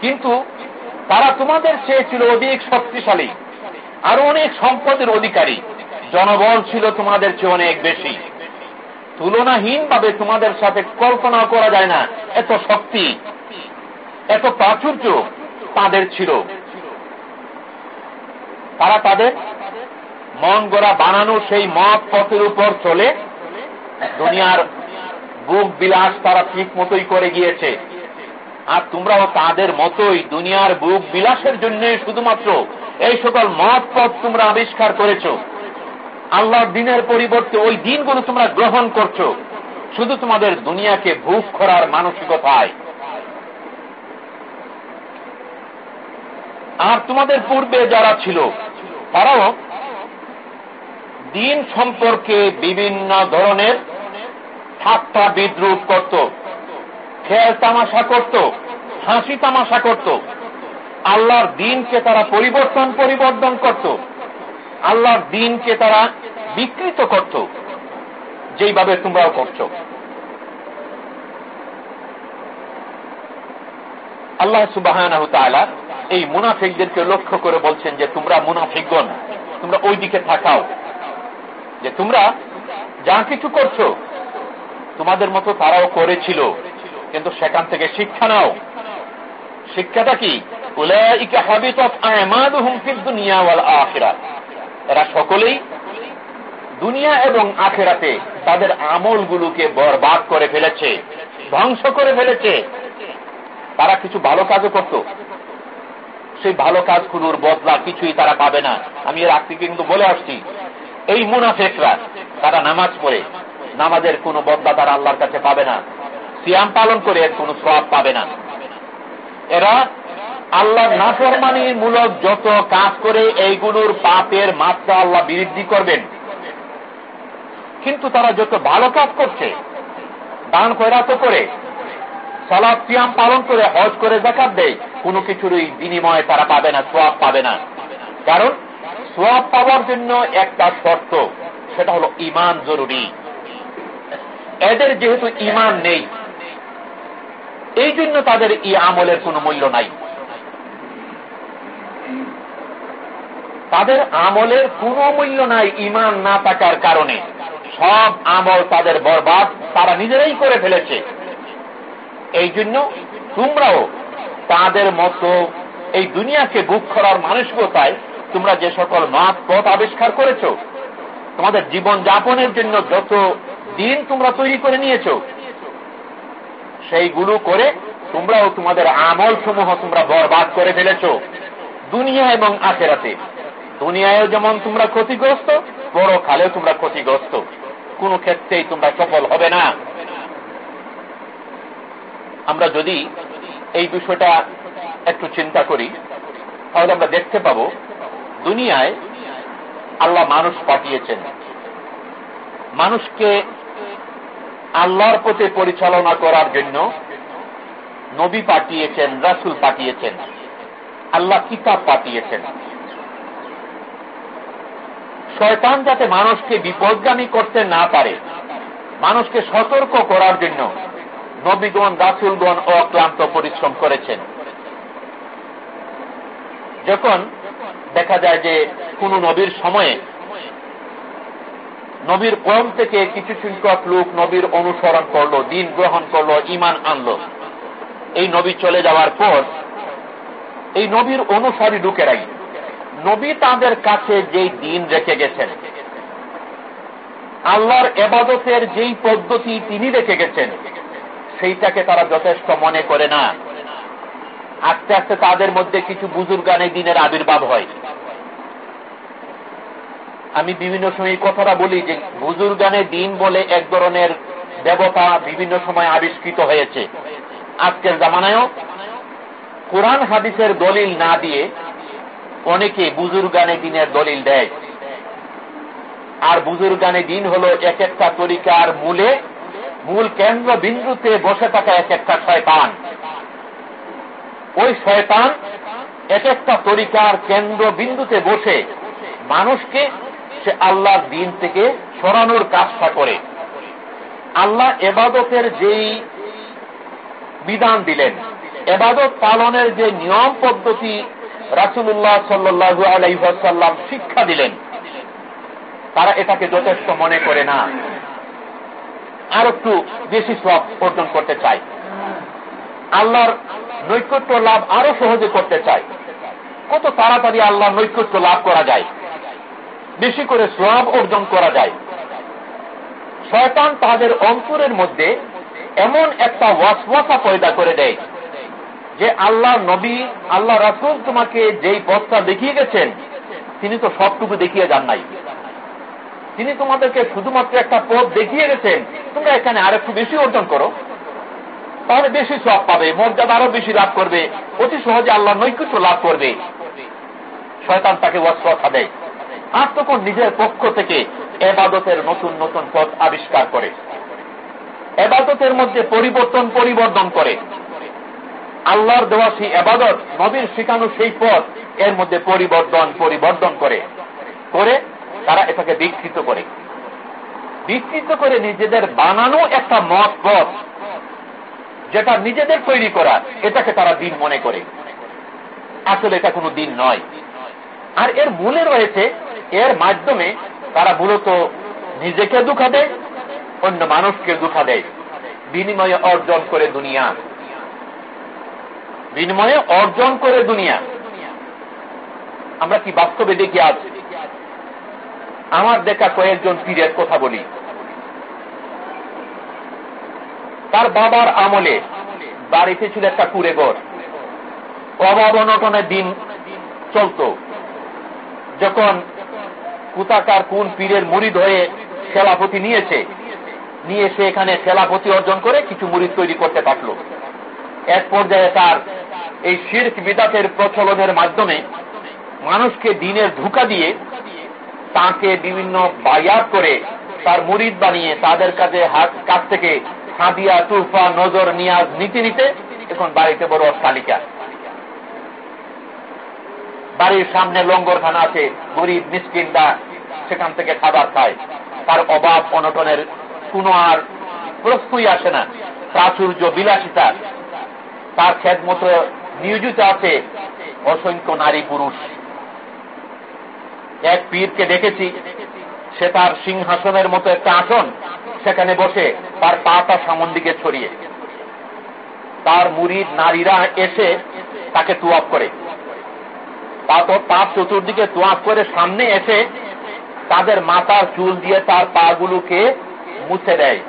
কিন্তু তারা তোমাদের চেয়ে ছিল অধিক শক্তিশালী। আরও অনেক সম্পদের অধিকারী। জনবল ছিল তোমাদের চেয়ে অনেক বেশি। তুলনাহীন ভাবে তোমাদের সাথে কল্পনা করা যায় না, এত শক্তি, এত প্রাচুর্য তাদের ছিল। তারা তাদের মন গড়া বানানো সেই মত পথের উপর চলে। দুনিয়ার বুক বিলাস তারা ঠিক মতোই করে গিয়েছে। আর তোমরাও তাদের মতোই দুনিয়ার বুক বিলাসের জন্য শুধুমাত্র এই সকল মত পথ তোমরা আবিষ্কার করেছ। আল্লাহর দিনের পরিবর্তে ওই দিনগুলো তোমরা গ্রহণ করছ। শুধু তোমাদের দুনিয়াকে ভুক করার মানসিকতায়। আর তোমাদের পূর্বে যারা ছিল, তারাও দিন সম্পর্কে বিভিন্ন ধরনের ঠাট্টা বিদ্রুপ করত। খেয়াল তামাশা করত, হাসি তামাশা করত। আল্লাহর দিনকে তারা পরিবর্তন পরিবর্তন করত। আল্লাহর দিনকে তারা বিকৃত করত। যেইভাবে তোমরাও করছ। আল্লাহ সুবাহ এই মুনাফিকদেরকে লক্ষ্য করে বলছেন যে, তোমরা মুনাফিকগণ, তোমরা ওই দিকে থাকাও। যে তোমরা যা কিছু করছ, তোমাদের মতো তারাও করেছিল। কিন্তু সেখান থেকে শিক্ষা নাও। শিক্ষাটা কি? এরা সকলেই দুনিয়া এবং আখেরাতে তাদের আমলগুলোকে বরবাদ করে ফেলেছে, ধ্বংস করে ফেলেছে। তারা কিছু ভালো কাজও করত। সেই ভালো কাজগুলোর বদলা কিছুই তারা পাবে না। আমি এর কিন্তু বলে আসছি, এই মুনাফেকরা, তারা নামাজ পড়ে, নামাজের কোন বদলা তারা আল্লাহর কাছে পাবে না। সিয়াম পালন করে এর কোন সব পাবে না। এরা আল্লাহর নাফরমানি মূলক যত কাজ করে, এইগুলোর পাপের মাত্রা আল্লাহ বৃদ্ধি করবেন। কিন্তু তারা যত ভালো কাজ করছে, দান কয়রাত করে সলাপ সিয়াম পালন করে, হজ করে জাকাত দেয়, কোনো কিছুরই বিনিময়ে তারা পাবে না, সোয়াব পাবে না। কারণ সোয়াব পাওয়ার জন্য একটা শর্ত, সেটা হলো ইমান জরুরি। এদের যেহেতু ইমান নেই, এই জন্য তাদের ই আমলের কোনো মূল্য নাই। তাদের আমলের কোনো মূল্য নাই ইমান না থাকার কারণে। সব আমল তাদের বরবাদ, তারা নিজেরাই করে ফেলেছে। এই জন্য তোমরাও তাদের মতো এই দুনিয়াকে বুক করার মানসিকতায় তোমরা যে সকল মাত পথ আবিষ্কার করেছ, তোমাদের জীবন যাপনের জন্য যত দিন তোমরা তৈরি করে নিয়েছ, সেইগুলো করে তোমরাও তোমাদের আমল সমূহ তোমরা বরবাদ করে ফেলেছ। দুনিয়া এবং আখেরাতে। দুনিয়ায় যেমন তোমরা ক্ষতিগ্রস্ত, বড় খালেও তোমরা ক্ষতিগ্রস্ত। কোন ক্ষেত্রেই তোমরা সফল হবে না। আমরা যদি এই বিষয়টা একটু চিন্তা করি, তাহলে আমরা দেখতে পাব, দুনিয়ায় আল্লাহ মানুষ পাঠিয়েছেন। মানুষকে আল্লাহর পথে পরিচালনা করার জন্য নবী পাঠিয়েছেন, রাসুল পাঠিয়েছেন। আল্লাহ কিতাব পাঠিয়েছেন। শয়তান যাতে মানুষকে বিপদগামী করতে না পারে, মানুষকে সতর্ক করার জন্য নবীগণ, রাসুলগণ অক্লান্ত পরিশ্রম করেছেন। যখন দেখা যায় যে কোন নবীর সময়ে নবীর কম থেকে কিছু সংখ্যক লোক নবীর অনুসরণ করল, দিন গ্রহণ করল ইমান আনলো, এই নবী চলে যাওয়ার পর এই নবীর অনুসারী লোকেরাই নবী তাদের কাছে যেই দিন রেখে গেছেন, আল্লাহর এবাদতের যেই পদ্ধতি তিনি রেখে গেছেন, সেইটাকে তারা যথেষ্ট মনে করে না। আস্তে আস্তে তাদের মধ্যে কিছু বুজুর্গানে দিনের আবির্ভাব হয়। আমি বিভিন্ন সময় কথাটা বলি যে বুজুর্গানে দিন বলে এক ধরনের দেবতা বিভিন্ন সময় আবিষ্কৃত হয়েছে। আজকের জামানায়ও কোরআন হাদিসের দলিল না দিয়ে অনেকে বুজুর্গানে দিনের দলিল দেয়। আর বুজুর্গানে দিন হল এক একটা তরিকার মূলে, মূল কেন্দ্র বিন্দুতে বসে থাকা এক একটা শয়তান। ওই শয়তান এক একটা তরিকার কেন্দ্র বিন্দুতে বসে মানুষকে সে আল্লাহর দিন থেকে সরানোর কাজটা করে। আল্লাহ এবাদতের যেই বিধান দিলেন এবাদত পালনের যে নিয়ম পদ্ধতি রাসুল্লাহ সাল্লু আলাইসাল্লাম শিক্ষা দিলেন, তারা এটাকে যথেষ্ট মনে করে না। আর একটু বেশি সব অর্জন করতে চায়। আল্লাহর নৈকট্য লাভ আরও সহজে করতে চায়। কত তাড়াতাড়ি আল্লাহর নৈকট্য লাভ করা যায়। বেশি করে সব অর্জন করা যায়। শয়তান তাদের অন্তরের মধ্যে এমন একটা ওয়াসওয়াসা পয়দা করে দেয়। যে আল্লাহ নবী, আল্লাহ রাসুল তোমাকে যেই পথটা দেখিয়ে গেছেন, তিনি তো সবটুকু দেখিয়ে যান নাই। তিনি তোমাদেরকে শুধুমাত্র একটা পথ দেখিয়ে গেছেন, তোমরা এখানে আর একটু বেশি অর্জন করো। তাহলে বেশি সব পাবে, মর্যাদা আরও বেশি লাভ করবে, অতি সহজে আল্লাহ নৈকুট্য লাভ করবে। শয়তান তাকে ওয়াসওয়াসা দেয়। আর তখন নিজের পক্ষ থেকে এবাদতের নতুন নতুন পথ আবিষ্কার করে। এবাদতের মধ্যে পরিবর্তন পরিবর্তন করে। আল্লাহর দেওয়া সেই এবাদত নবীর শিখানো সেই পথ, এর মধ্যে পরিবর্তন পরিবর্তন করে করে তারা এটাকে বিকৃত করে। বিকৃত করে নিজেদের বানানো একটা মত পথ, যেটা নিজেদের তৈরি করা, এটাকে তারা দিন মনে করে। আসলে এটা কোনো দিন নয়। আর এর মূলে রয়েছে, এর মাধ্যমে তারা মূলত নিজেকে দুঃখা দেয়, অন্য মানুষকে দুঃখা দেয়, বিনিময়ে অর্জন করে দুনিয়া। বিনিময়ে অর্জন করে দুনিয়া। আমরা কি বাস্তবে দেখি আজ? আমার দেখা কয়েকজন পীরের কথা বলি। তার বাবার আমলে বাড়িতে ছিল একটা কুড়ে ঘর অভাব অনটনের দিন চলত। যখন কুতাকার কোন পীরের মুড়ি ধরে খেলাপতি নিয়েছে, নিয়ে সে এখানে খেলাপতি অর্জন করে কিছু মুড়ি তৈরি করতে পারল। এক পর্যায়ে তার এই শির্ক বিদাতের প্রচলনের মাধ্যমে মানুষকে দিনের ধোকা দিয়ে তাকে বিভিন্ন বায়াত করে তার মুরিদ বানিয়ে তাদের কাছে হাত কাছ থেকে হাদিয়া তুফা নজর, নিয়াজ, নিতে নিতে এখন বাড়িতে বড় অট্টালিকা। বাড়ির সামনে লঙ্গরখানা আছে, গরিব মিসকিনরা সেখান থেকে খাবার খায়। তার অভাব, অনটনের কোন আর প্রশ্নই আসে না। প্রাচুর্য, বিলাসিতা তার খেদ মতো নিয়োজিত আছে অসংখ্য নারী পুরুষ। এক পীরকে দেখেছি, সে তার সিংহাসনের মতো একটা আসন, সেখানে বসে তার পাটা সামন দিকে ছড়িয়ে। তার মুড়ির নারীরা এসে তাকে তুয়াপ করে। তারপর তার চতুর্দিকে তুয়াপ করে সামনে এসে তাদের মাথার চুল দিয়ে তার পা গুলোকে মুছে দেয়।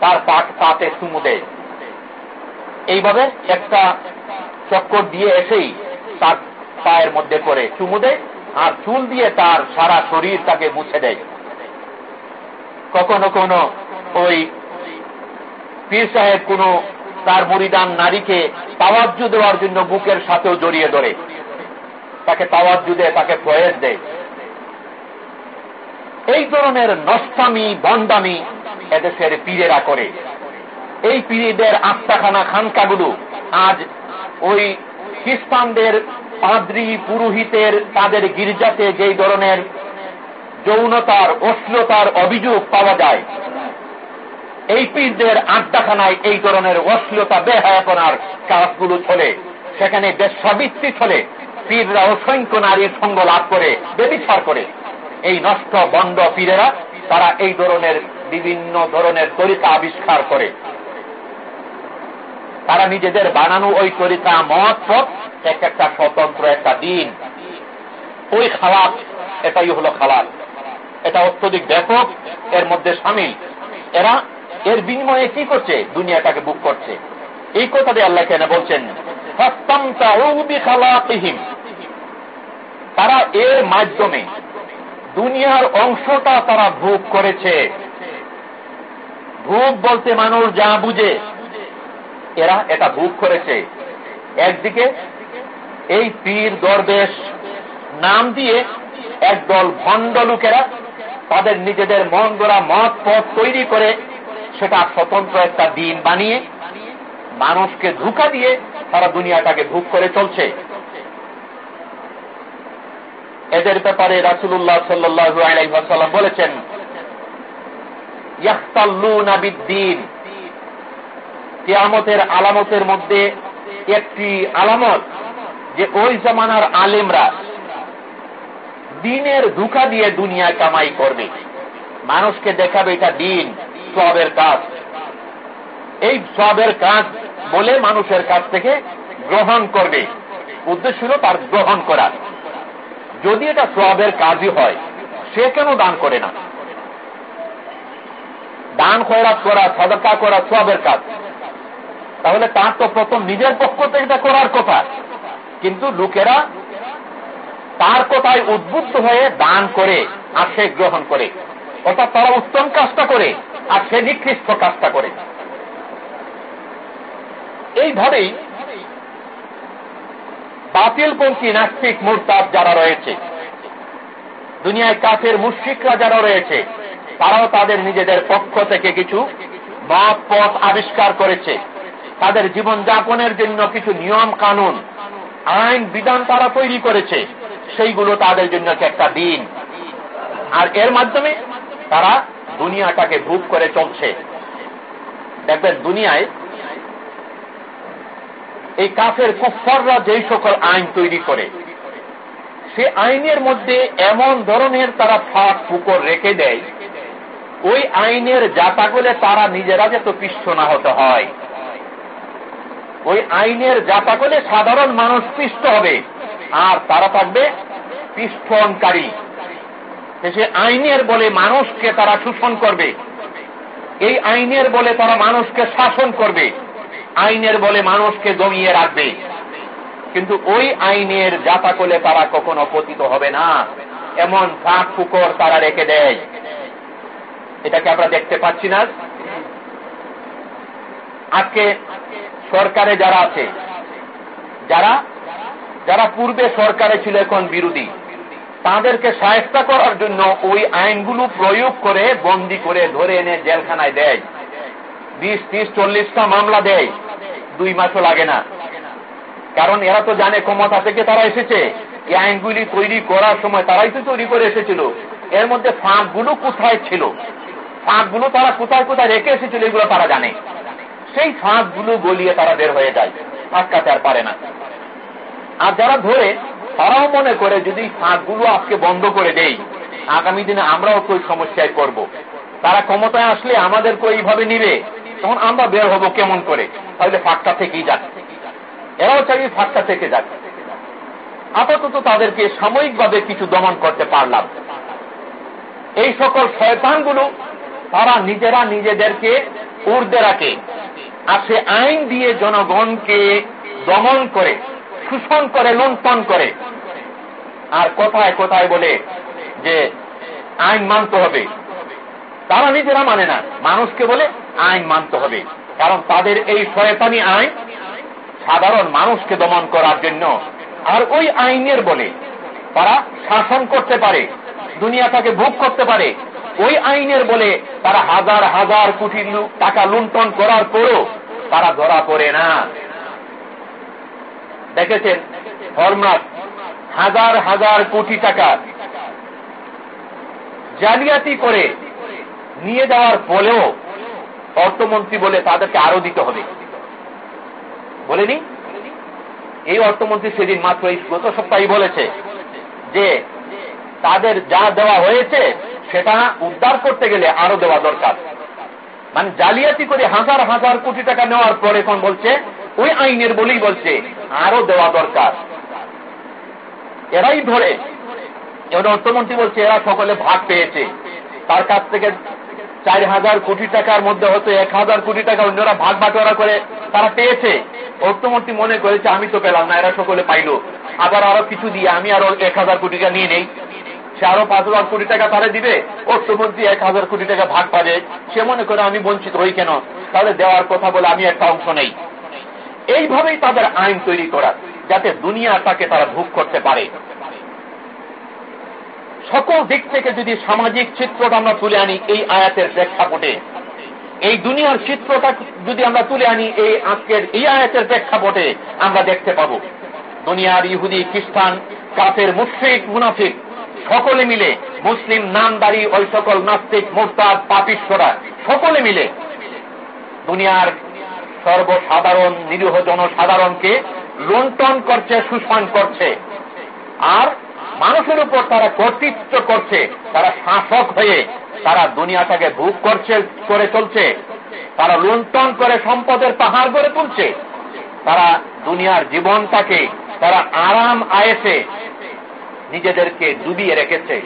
তার পাতে চুমু দেয়। এইভাবে একটা চক্কর দিয়ে এসেই তার পায়ের মধ্যে করে চুমু দেয় আর চুল দিয়ে তার সারা শরীর তাকে মুছে দেয়। কখনো কখনো ওই পীর সাহেব কোন তার মরিদান নারীকে তাওয়াজ্জু দেওয়ার জন্য বুকের সাথেও জড়িয়ে ধরে। তাকে তাওয়াজ্জু দেয়, তাকে প্রয়েস দেয়। এই ধরনের নষ্টামি, বন্দামি এদেশের পীরেরা করে। এই পীরদের আত্মাখানা খানকাগুলো আজ ওই খ্রিস্টানদের পাদ্রি পুরোহিতের তাদের গির্জাতে যেই ধরনের যৌনতার অশ্লীলতার অভিযোগ পাওয়া যায়, এই পীরদের আড্ডাখানায় এই ধরনের অশ্লীলতা বেহায়াপনার কাজগুলো চলে। সেখানে বেশাবৃত্তি চলে। পীররা অসংখ্য নারীর সঙ্গ লাভ করে, বেবিচার করে। এই নষ্ট বন্ধ পীরেরা, তারা এই ধরনের বিভিন্ন ধরনের তরিকা আবিষ্কার করে। তারা নিজেদের বানানো ওই তরিকা মত এক একটা স্বতন্ত্র একটা দিন। ওই খালাপ এটাই হলো খালাপ এটা অত্যধিক ব্যাপক, এর মধ্যে সামিল। এরা এর বিনিময়ে কি করছে? দুনিয়াটাকে বুক করছে। এই কথাটি আল্লাহ কেন বলছেন? তারা এর মাধ্যমে দুনিয়ার অংশটা তারা ভোগ করেছে। ভোগ বলতে মানুষ যা বুঝে। এরা এটা ভোগ করেছে। একদিকে এই পীর দরবেশ নাম দিয়ে একদল ভণ্ড লোকেরা তাদের নিজেদের মন গড়া মত পথ তৈরি করে সেটা স্বতন্ত্র একটা দিন বানিয়ে মানুষকে ধোকা দিয়ে তারা দুনিয়াটাকে ভোগ করে চলছে। এদের ব্যাপারে রাসুল্লাহ সাল্লু আলাইসাল্লাম বলেছেন কেয়ামতের আলামতের মধ্যে একটি আলামত যে ওই জামানার আলেমরা দিনের ধোকা দিয়ে দুনিয়া কামাই করবে। মানুষকে দেখাবে এটা দিন, সবের কাজ। এই সবের কাজ বলে মানুষের কাছ থেকে গ্রহণ করবে। উদ্দেশ্য হল তার গ্রহণ করা। যদি এটা সবের কাজই হয়, সে কেন দান করে না? দান খয়রাত করা, সদকা করা সবের কাজ। তাহলে তার তো প্রথম নিজের পক্ষ থেকে এটা করার কথা। কিন্তু লোকেরা তার কথায় উদ্বুদ্ধ হয়ে দান করে আর সে গ্রহণ করে। অর্থাৎ তারা উত্তম কাজটা করে, আর সে নিকৃষ্ট কাজটা করে। এইভাবেই বাতিলপন্থী নাস্তিক মোরতাব যারা রয়েছে, দুনিয়ায় কাফের মুশ্রিকরা যারা রয়েছে, তারাও তাদের নিজেদের পক্ষ থেকে কিছু মত পথ আবিষ্কার করেছে। তাদের জীবন যাপনের জন্য কিছু নিয়ম কানুন, আইন, বিধান তারা তৈরি করেছে। সেইগুলো তাদের জন্য একটা দিন। আর এর মাধ্যমে তারা দুনিয়াটাকে ভোগ করে চলছে। দেখবেন দুনিয়ায় এই কাফের কুফাররা যেই সকল আইন তৈরি করে, সে আইনের মধ্যে এমন ধরনের তারা ফাঁক পুকুর রেখে দেয়, ওই আইনের জাতাগুলে তারা নিজেরা যেত পিষ্ট না হতে হয়। ওই আইনের জাতাগুলে সাধারণ মানুষ পিষ্ট হবে। আর তারা থাকবে পিষ্ঠনকারী সে আইনের বলে মানুষকে তারা শোষণ করবে। এই আইনের বলে তারা মানুষকে শাসন করবে। আইনের বলে মানুষকে জমিয়ে রাখবে। কিন্তু ওই আইনের জাতা করলে তারা কখনো পতিত হবে না। এমন ফাঁক ফুকর তারা রেখে দেয়। এটাকে আমরা দেখতে পাচ্ছি না। আজকে সরকারে যারা আছে, যারা যারা পূর্বে সরকারে ছিল এখন বিরোধী, তাদেরকে সাহেস্তা করার জন্য ওই আইনগুলো প্রয়োগ করে বন্দি করে ধরে এনে জেলখানায় দেয়। বিশ, ত্রিশ, চল্লিশটা মামলা দেয়। দুই মাসও লাগে না। কারণ এরা তো জানে ক্ষমতা থেকে তারা এসেছে। এই আইনগুলি তৈরি করার সময় তারাই তো তৈরি করে এসেছিল। এর মধ্যে ফাঁকগুলো কোথায় ছিল? ফাঁকগুলো তারা কোথায় কোথায় রেখে এসেছিল, এগুলো তারা জানে। সেই ফাঁকগুলো গলিয়ে তারা বের হয়ে যায়। আটকাতে আর পারে না। আর যারা ধরে, তারাও মনে করে, যদি ফাঁকগুলো আজকে বন্ধ করে দেই, আগামী দিনে আমরাও কই সমস্যায় পড়ব। তারা ক্ষমতায় আসলে আমাদেরকে এইভাবে নিবে। তখন আমরা বের হব কেমন করে? তাহলে ফাঁকটা থেকেই যাক। এরাও চাই ফাঁকটা থেকে যাক। আপাতত তাদেরকে সাময়িকভাবে কিছু দমন করতে পারলাম। এই সকল শয়তানগুলো তারা নিজেরা নিজেদেরকে উর্দে রাখে আর সে আইন দিয়ে জনগণকে দমন করে, শোষণ করে, লুণ্ঠন করে। আর কোথায় কোথায় বলে যে আইন মানতে হবে। তারা নিজেরা মানে না, মানুষকে বলে আইন মানতে হবে। কারণ তাদের এই শয়তানি আইন সাধারণ মানুষকে দমন করার জন্য। আর ওই আইনের বলে তারা শাসন করতে পারে, দুনিয়াটাকে ভোগ করতে পারে। ওই আইনের বলে তারা হাজার হাজার কোটি টাকা লুণ্ঠন করার পরও তারা ধরা পড়ে না। দেখেছেন? ধর্মনাথ হাজার হাজার কোটি টাকা জালিয়াতি করে নিয়ে যাওয়ার ফলেও অর্থমন্ত্রী বলে তাদেরকে আরও দিতে হবে। বলেনি? এই অর্থমন্ত্রী সেদিন মাত্র গত সপ্তাহে বলেছে যে তাদের যা দেওয়া হয়েছে, সেটা উদ্ধার করতে গেলে আরও দেওয়া দরকার। মানে জালিয়াতি করে হাজার হাজার কোটি টাকা নেওয়ার পর এখন বলছে, ওই আইনের বলেই বলছে, আরও দেওয়া দরকার। এরাই ধরে। এবার অর্থমন্ত্রী বলছে, এরা সকলে ভাগ পেয়েছে। তার কাছ থেকে চার হাজার কোটি টাকার মধ্যে হয়তো এক হাজার কোটি টাকা অন্যরা ভাগ বাটোয়ারা করে তারা পেয়েছে। অর্থমন্ত্রী মনে করেছে, আমি তো পেলাম না, এরা সকলে পাইল। আবার আরও কিছু দিয়ে আমি আরও এক হাজার কোটি টাকা নিয়ে নেই। সে আরও পাঁচ হাজার কোটি টাকা তারা দিবে? অর্থমন্ত্রী এক হাজার কোটি টাকা ভাগ পাবে। সে মনে করে, আমি বঞ্চিত হই কেন? তাহলে দেওয়ার কথা বলে আমি একটা অংশ নেই। এইভাবেই তাদের আইন তৈরি করা, যাতে দুনিয়াটাকে তারা ভোগ করতে পারে। সকল দিক থেকে যদি সামাজিক চিত্রটা আমরা তুলে আনি এই আয়াতের প্রেক্ষাপটে, এই দুনিয়ার চিত্রটা যদি আমরা তুলে আনি এই আজকের এই আয়াতের প্রেক্ষাপটে, আমরা দেখতে পাব দুনিয়ার ইহুদি, খ্রিস্টান, কাফের, মুশ্রিক, মুনাফিক, সকলে মিলে, মুসলিম, নামদারি, ওই সকল নাস্তিক, মোরতাদ পাপিশ্বরা সকলে মিলে দুনিয়ার সর্বসাধারণ, নিরীহ জনসাধারণকে লুণ্ঠন করছে শোষণ করছে। আর মানুষের উপর তারা কর্তৃত্ব করছে, তারা শাসক হয়ে তারা দুনিয়াটাকে ভোগ করছে, করে চলছে। তারা লুণ্ঠন করে সম্পদের পাহাড় গড়ে তুলছে। তারা দুনিয়ার জীবনটাকে, তারা আরাম আয়েসে নিজেদেরকে ডুবিয়ে রেখেছে।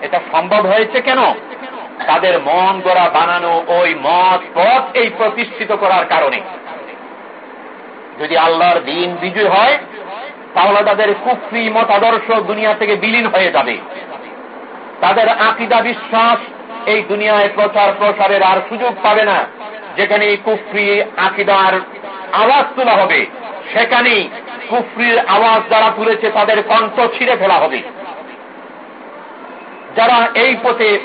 এটা সম্ভব হয়েছে কেন? তাদের মন গড়া বানানো ওই মত পথ এই প্রতিষ্ঠিত করার কারণে। যদি আল্লাহর দিন বিজয় হয় তাহলে তাদের কুফরি মতাদর্শ দুনিয়া থেকে বিলীন হয়ে যাবে। তাদের আকিদা বিশ্বাস এই দুনিয়ায় প্রচার প্রসারের আর সুযোগ পাবে না। যেখানে কুফরি আকিদার আওয়াজ তোলা হবে, সেখানেই কুফরির আওয়াজ যারা তুলেছে তাদের কণ্ঠ ছিঁড়ে ফেলা হবে। যারা এই পথে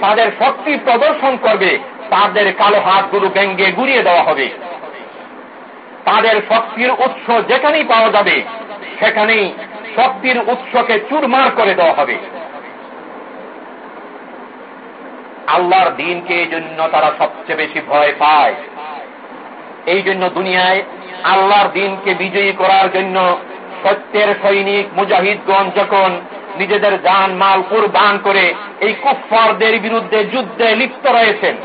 তাদের শক্তি প্রদর্শন করবে, তাদের কালো হাতগুলো ব্যঙ্গে গুড়িয়ে দেওয়া হবে। তাদের শক্তির উৎস যেখানেই পাওয়া যাবে সেখানেই শক্তির উৎসকে চুরমার করে দেওয়া হবে। আল্লাহর দিনকে এই জন্য তারা সবচেয়ে বেশি ভয় পায়। এই জন্য দুনিয়ায় আল্লাহর দিনকে বিজয়ী করার জন্য সত্যের সৈনিক, মুজাহিদগণ যখন নিজেদের যান মাল কুরবান করে এই কুফারদের বিরুদ্ধে যুদ্ধে লিপ্ত রয়েছেন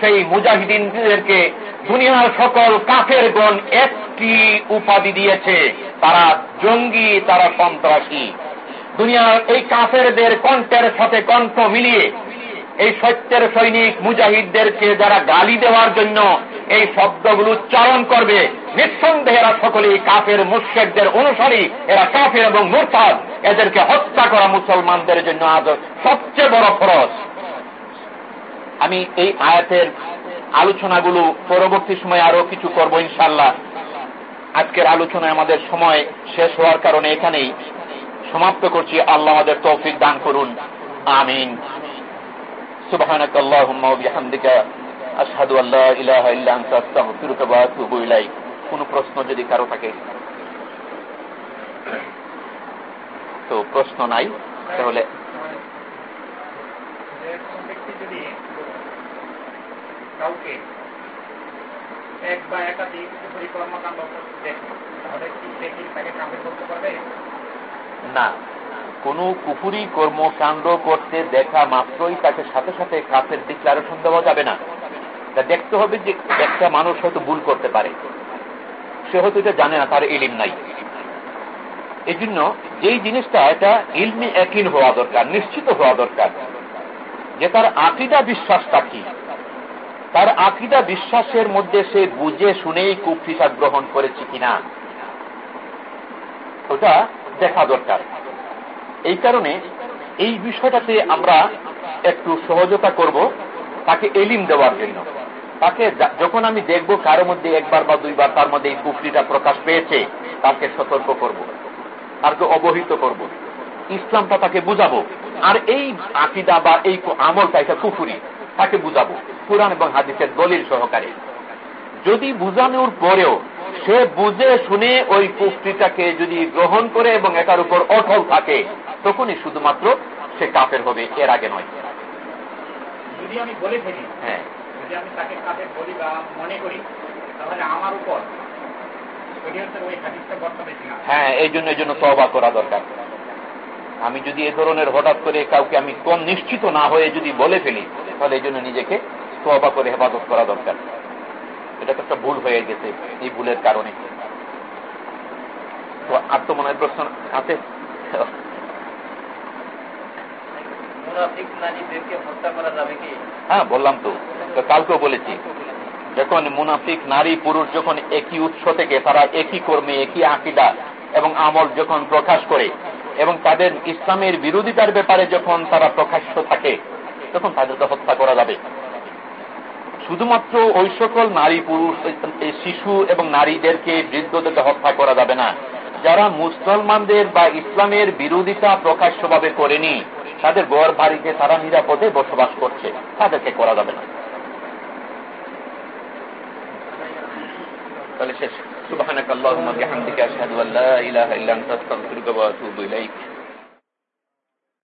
সেই মুজাহিদিনদেরকে দুনিয়ার সকল কাফের গণ একটি উপাধি দিয়েছে। তারা জঙ্গি, তারা সন্ত্রাসী। দুনিয়ার এই কাফেরদের কণ্ঠের সাথে কণ্ঠ মিলিয়ে এই সত্যের সৈনিক মুজাহিদদেরকে যারা গালি দেওয়ার জন্য এই শব্দগুলো উচ্চারণ করবে, নিঃসন্দেহে এরা সকলেই কাফের মুর্শেকদের অনুসারী। এরা কাফের এবং মুরতাদ। এদেরকে হত্যা করা মুসলমানদের জন্য আজ সবচেয়ে বড় খরচ আমি এই আয়াতের আলোচনাগুলো পরবর্তী সময়ে আরো কিছু করব ইনশাল্লাহ আজকের আলোচনায় আমাদের সময় শেষ হওয়ার কারণে এখানেই সমাপ্ত করছি আল্লাহ আমাদের তৌফিক দান করুন আমিন سبحانك اللهم وبحمدك أشهد أن لا إله إلا أنت أستغفرك وأتوب إليك কোন প্রশ্ন যদি কারো থাকে তো প্রশ্ন নাই তাহলে কাউকে এক বা একাধিক কুপুরি কর্মকাণ্ড দেখে তাহলে কি সে কি তাকে কাফের করতে পারবে? না। কোন কুপুরি কর্মকাণ্ড করতে দেখা মাত্রই তাকে সাথে সাথে কাফের ডিক্লারেশন দেওয়া যাবে না। তা দেখতে হবে যে একটা মানুষ হয়তো ভুল করতে পারে। সে হয়তো এটা জানে না, তার ইলিম নাই। এই জন্য যেই জিনিসটা, এটা ইলমি একিন হওয়া দরকার, নিশ্চিত হওয়া দরকার। যে তার আকিদা, বিশ্বাসটা কি? তার আকিদা বিশ্বাসের মধ্যে সে বুঝে শুনেই কুফিসা গ্রহণ করেছে কিনা। ওটা দেখা দরকার। এই কারণে এই বিষয়টাতে আমরা একটু সহজতা করব তাকে এলিম দেওয়ার জন্য। তাকে যখন আমি দেখব কারও মধ্যে একবার বা দুইবার তার মধ্যে এই কুফরিটা প্রকাশ পেয়েছে, তাকে সতর্ক করব, তাকে অবহিত করব। ইসলামটা তাকে বুঝাবো। আর এই আকিদা বা এই আমলটা, এটা কুফুরি, তাকে বুঝাবো। কোরআন এবং হাদিসের দলিল সহকারে। যদি বুঝানোর পরেও সে বুঝে শুনে ওই কুফরিটাকে যদি গ্রহণ করে এবং এটার উপর অটল থাকে তখনই শুধুমাত্র সে কাফের হবে এর আগে নয়। যদি আমি বলে ফেলি হ্যাঁ। যদি আমি তাকে কাফের বলি বা মনে করি তাহলে আমার উপর হ্যাঁ এই জন্য এই জন্য তবা করা দরকার। আমি যদি এ ধরনের হঠাৎ করে কাউকে আমি কম নিশ্চিত না হয়ে যদি বলে ফেলি তাহলে এই জন্য নিজেকে তবা করে হেফাজত করা দরকার। এটা তো একটা ভুল হয়ে গেছে এই ভুলের কারণে। তো প্রশ্ন আছে? নারীদেরকে হত্যা করা যাবে কি? হ্যাঁ বললাম তো। তো কালকেও বলেছি যখন মুনাফিক নারী পুরুষ যখন একই উৎস থেকে তারা একই কর্মে একই আকিদা এবং আমল যখন প্রকাশ করে এবং তাদের ইসলামের বিরোধিতার ব্যাপারে যখন তারা প্রকাশ্য থাকে তখন তাদেরকে হত্যা করা যাবে। শুধুমাত্র ওই সকল নারী পুরুষ শিশু এবং নারীদেরকে বৃদ্ধদেরকে হত্যা করা যাবে না। যারা মুসলমানদের বা ইসলামের বিরোধিতা প্রকাশ্যভাবে করেনি, তাদের গড় বাড়িতে তারা নিরাপদে বসবাস করছে, তাদেরকে করা যাবে না। তাহলে শেষ। সুবহানাকাল্লাহুম্মা, বিহামদিকা, আশহাদু আল্লা ইলাহা ইল্লা আনতা, আস্তাগফিরুকা ওয়া আতুবু ইলাইক।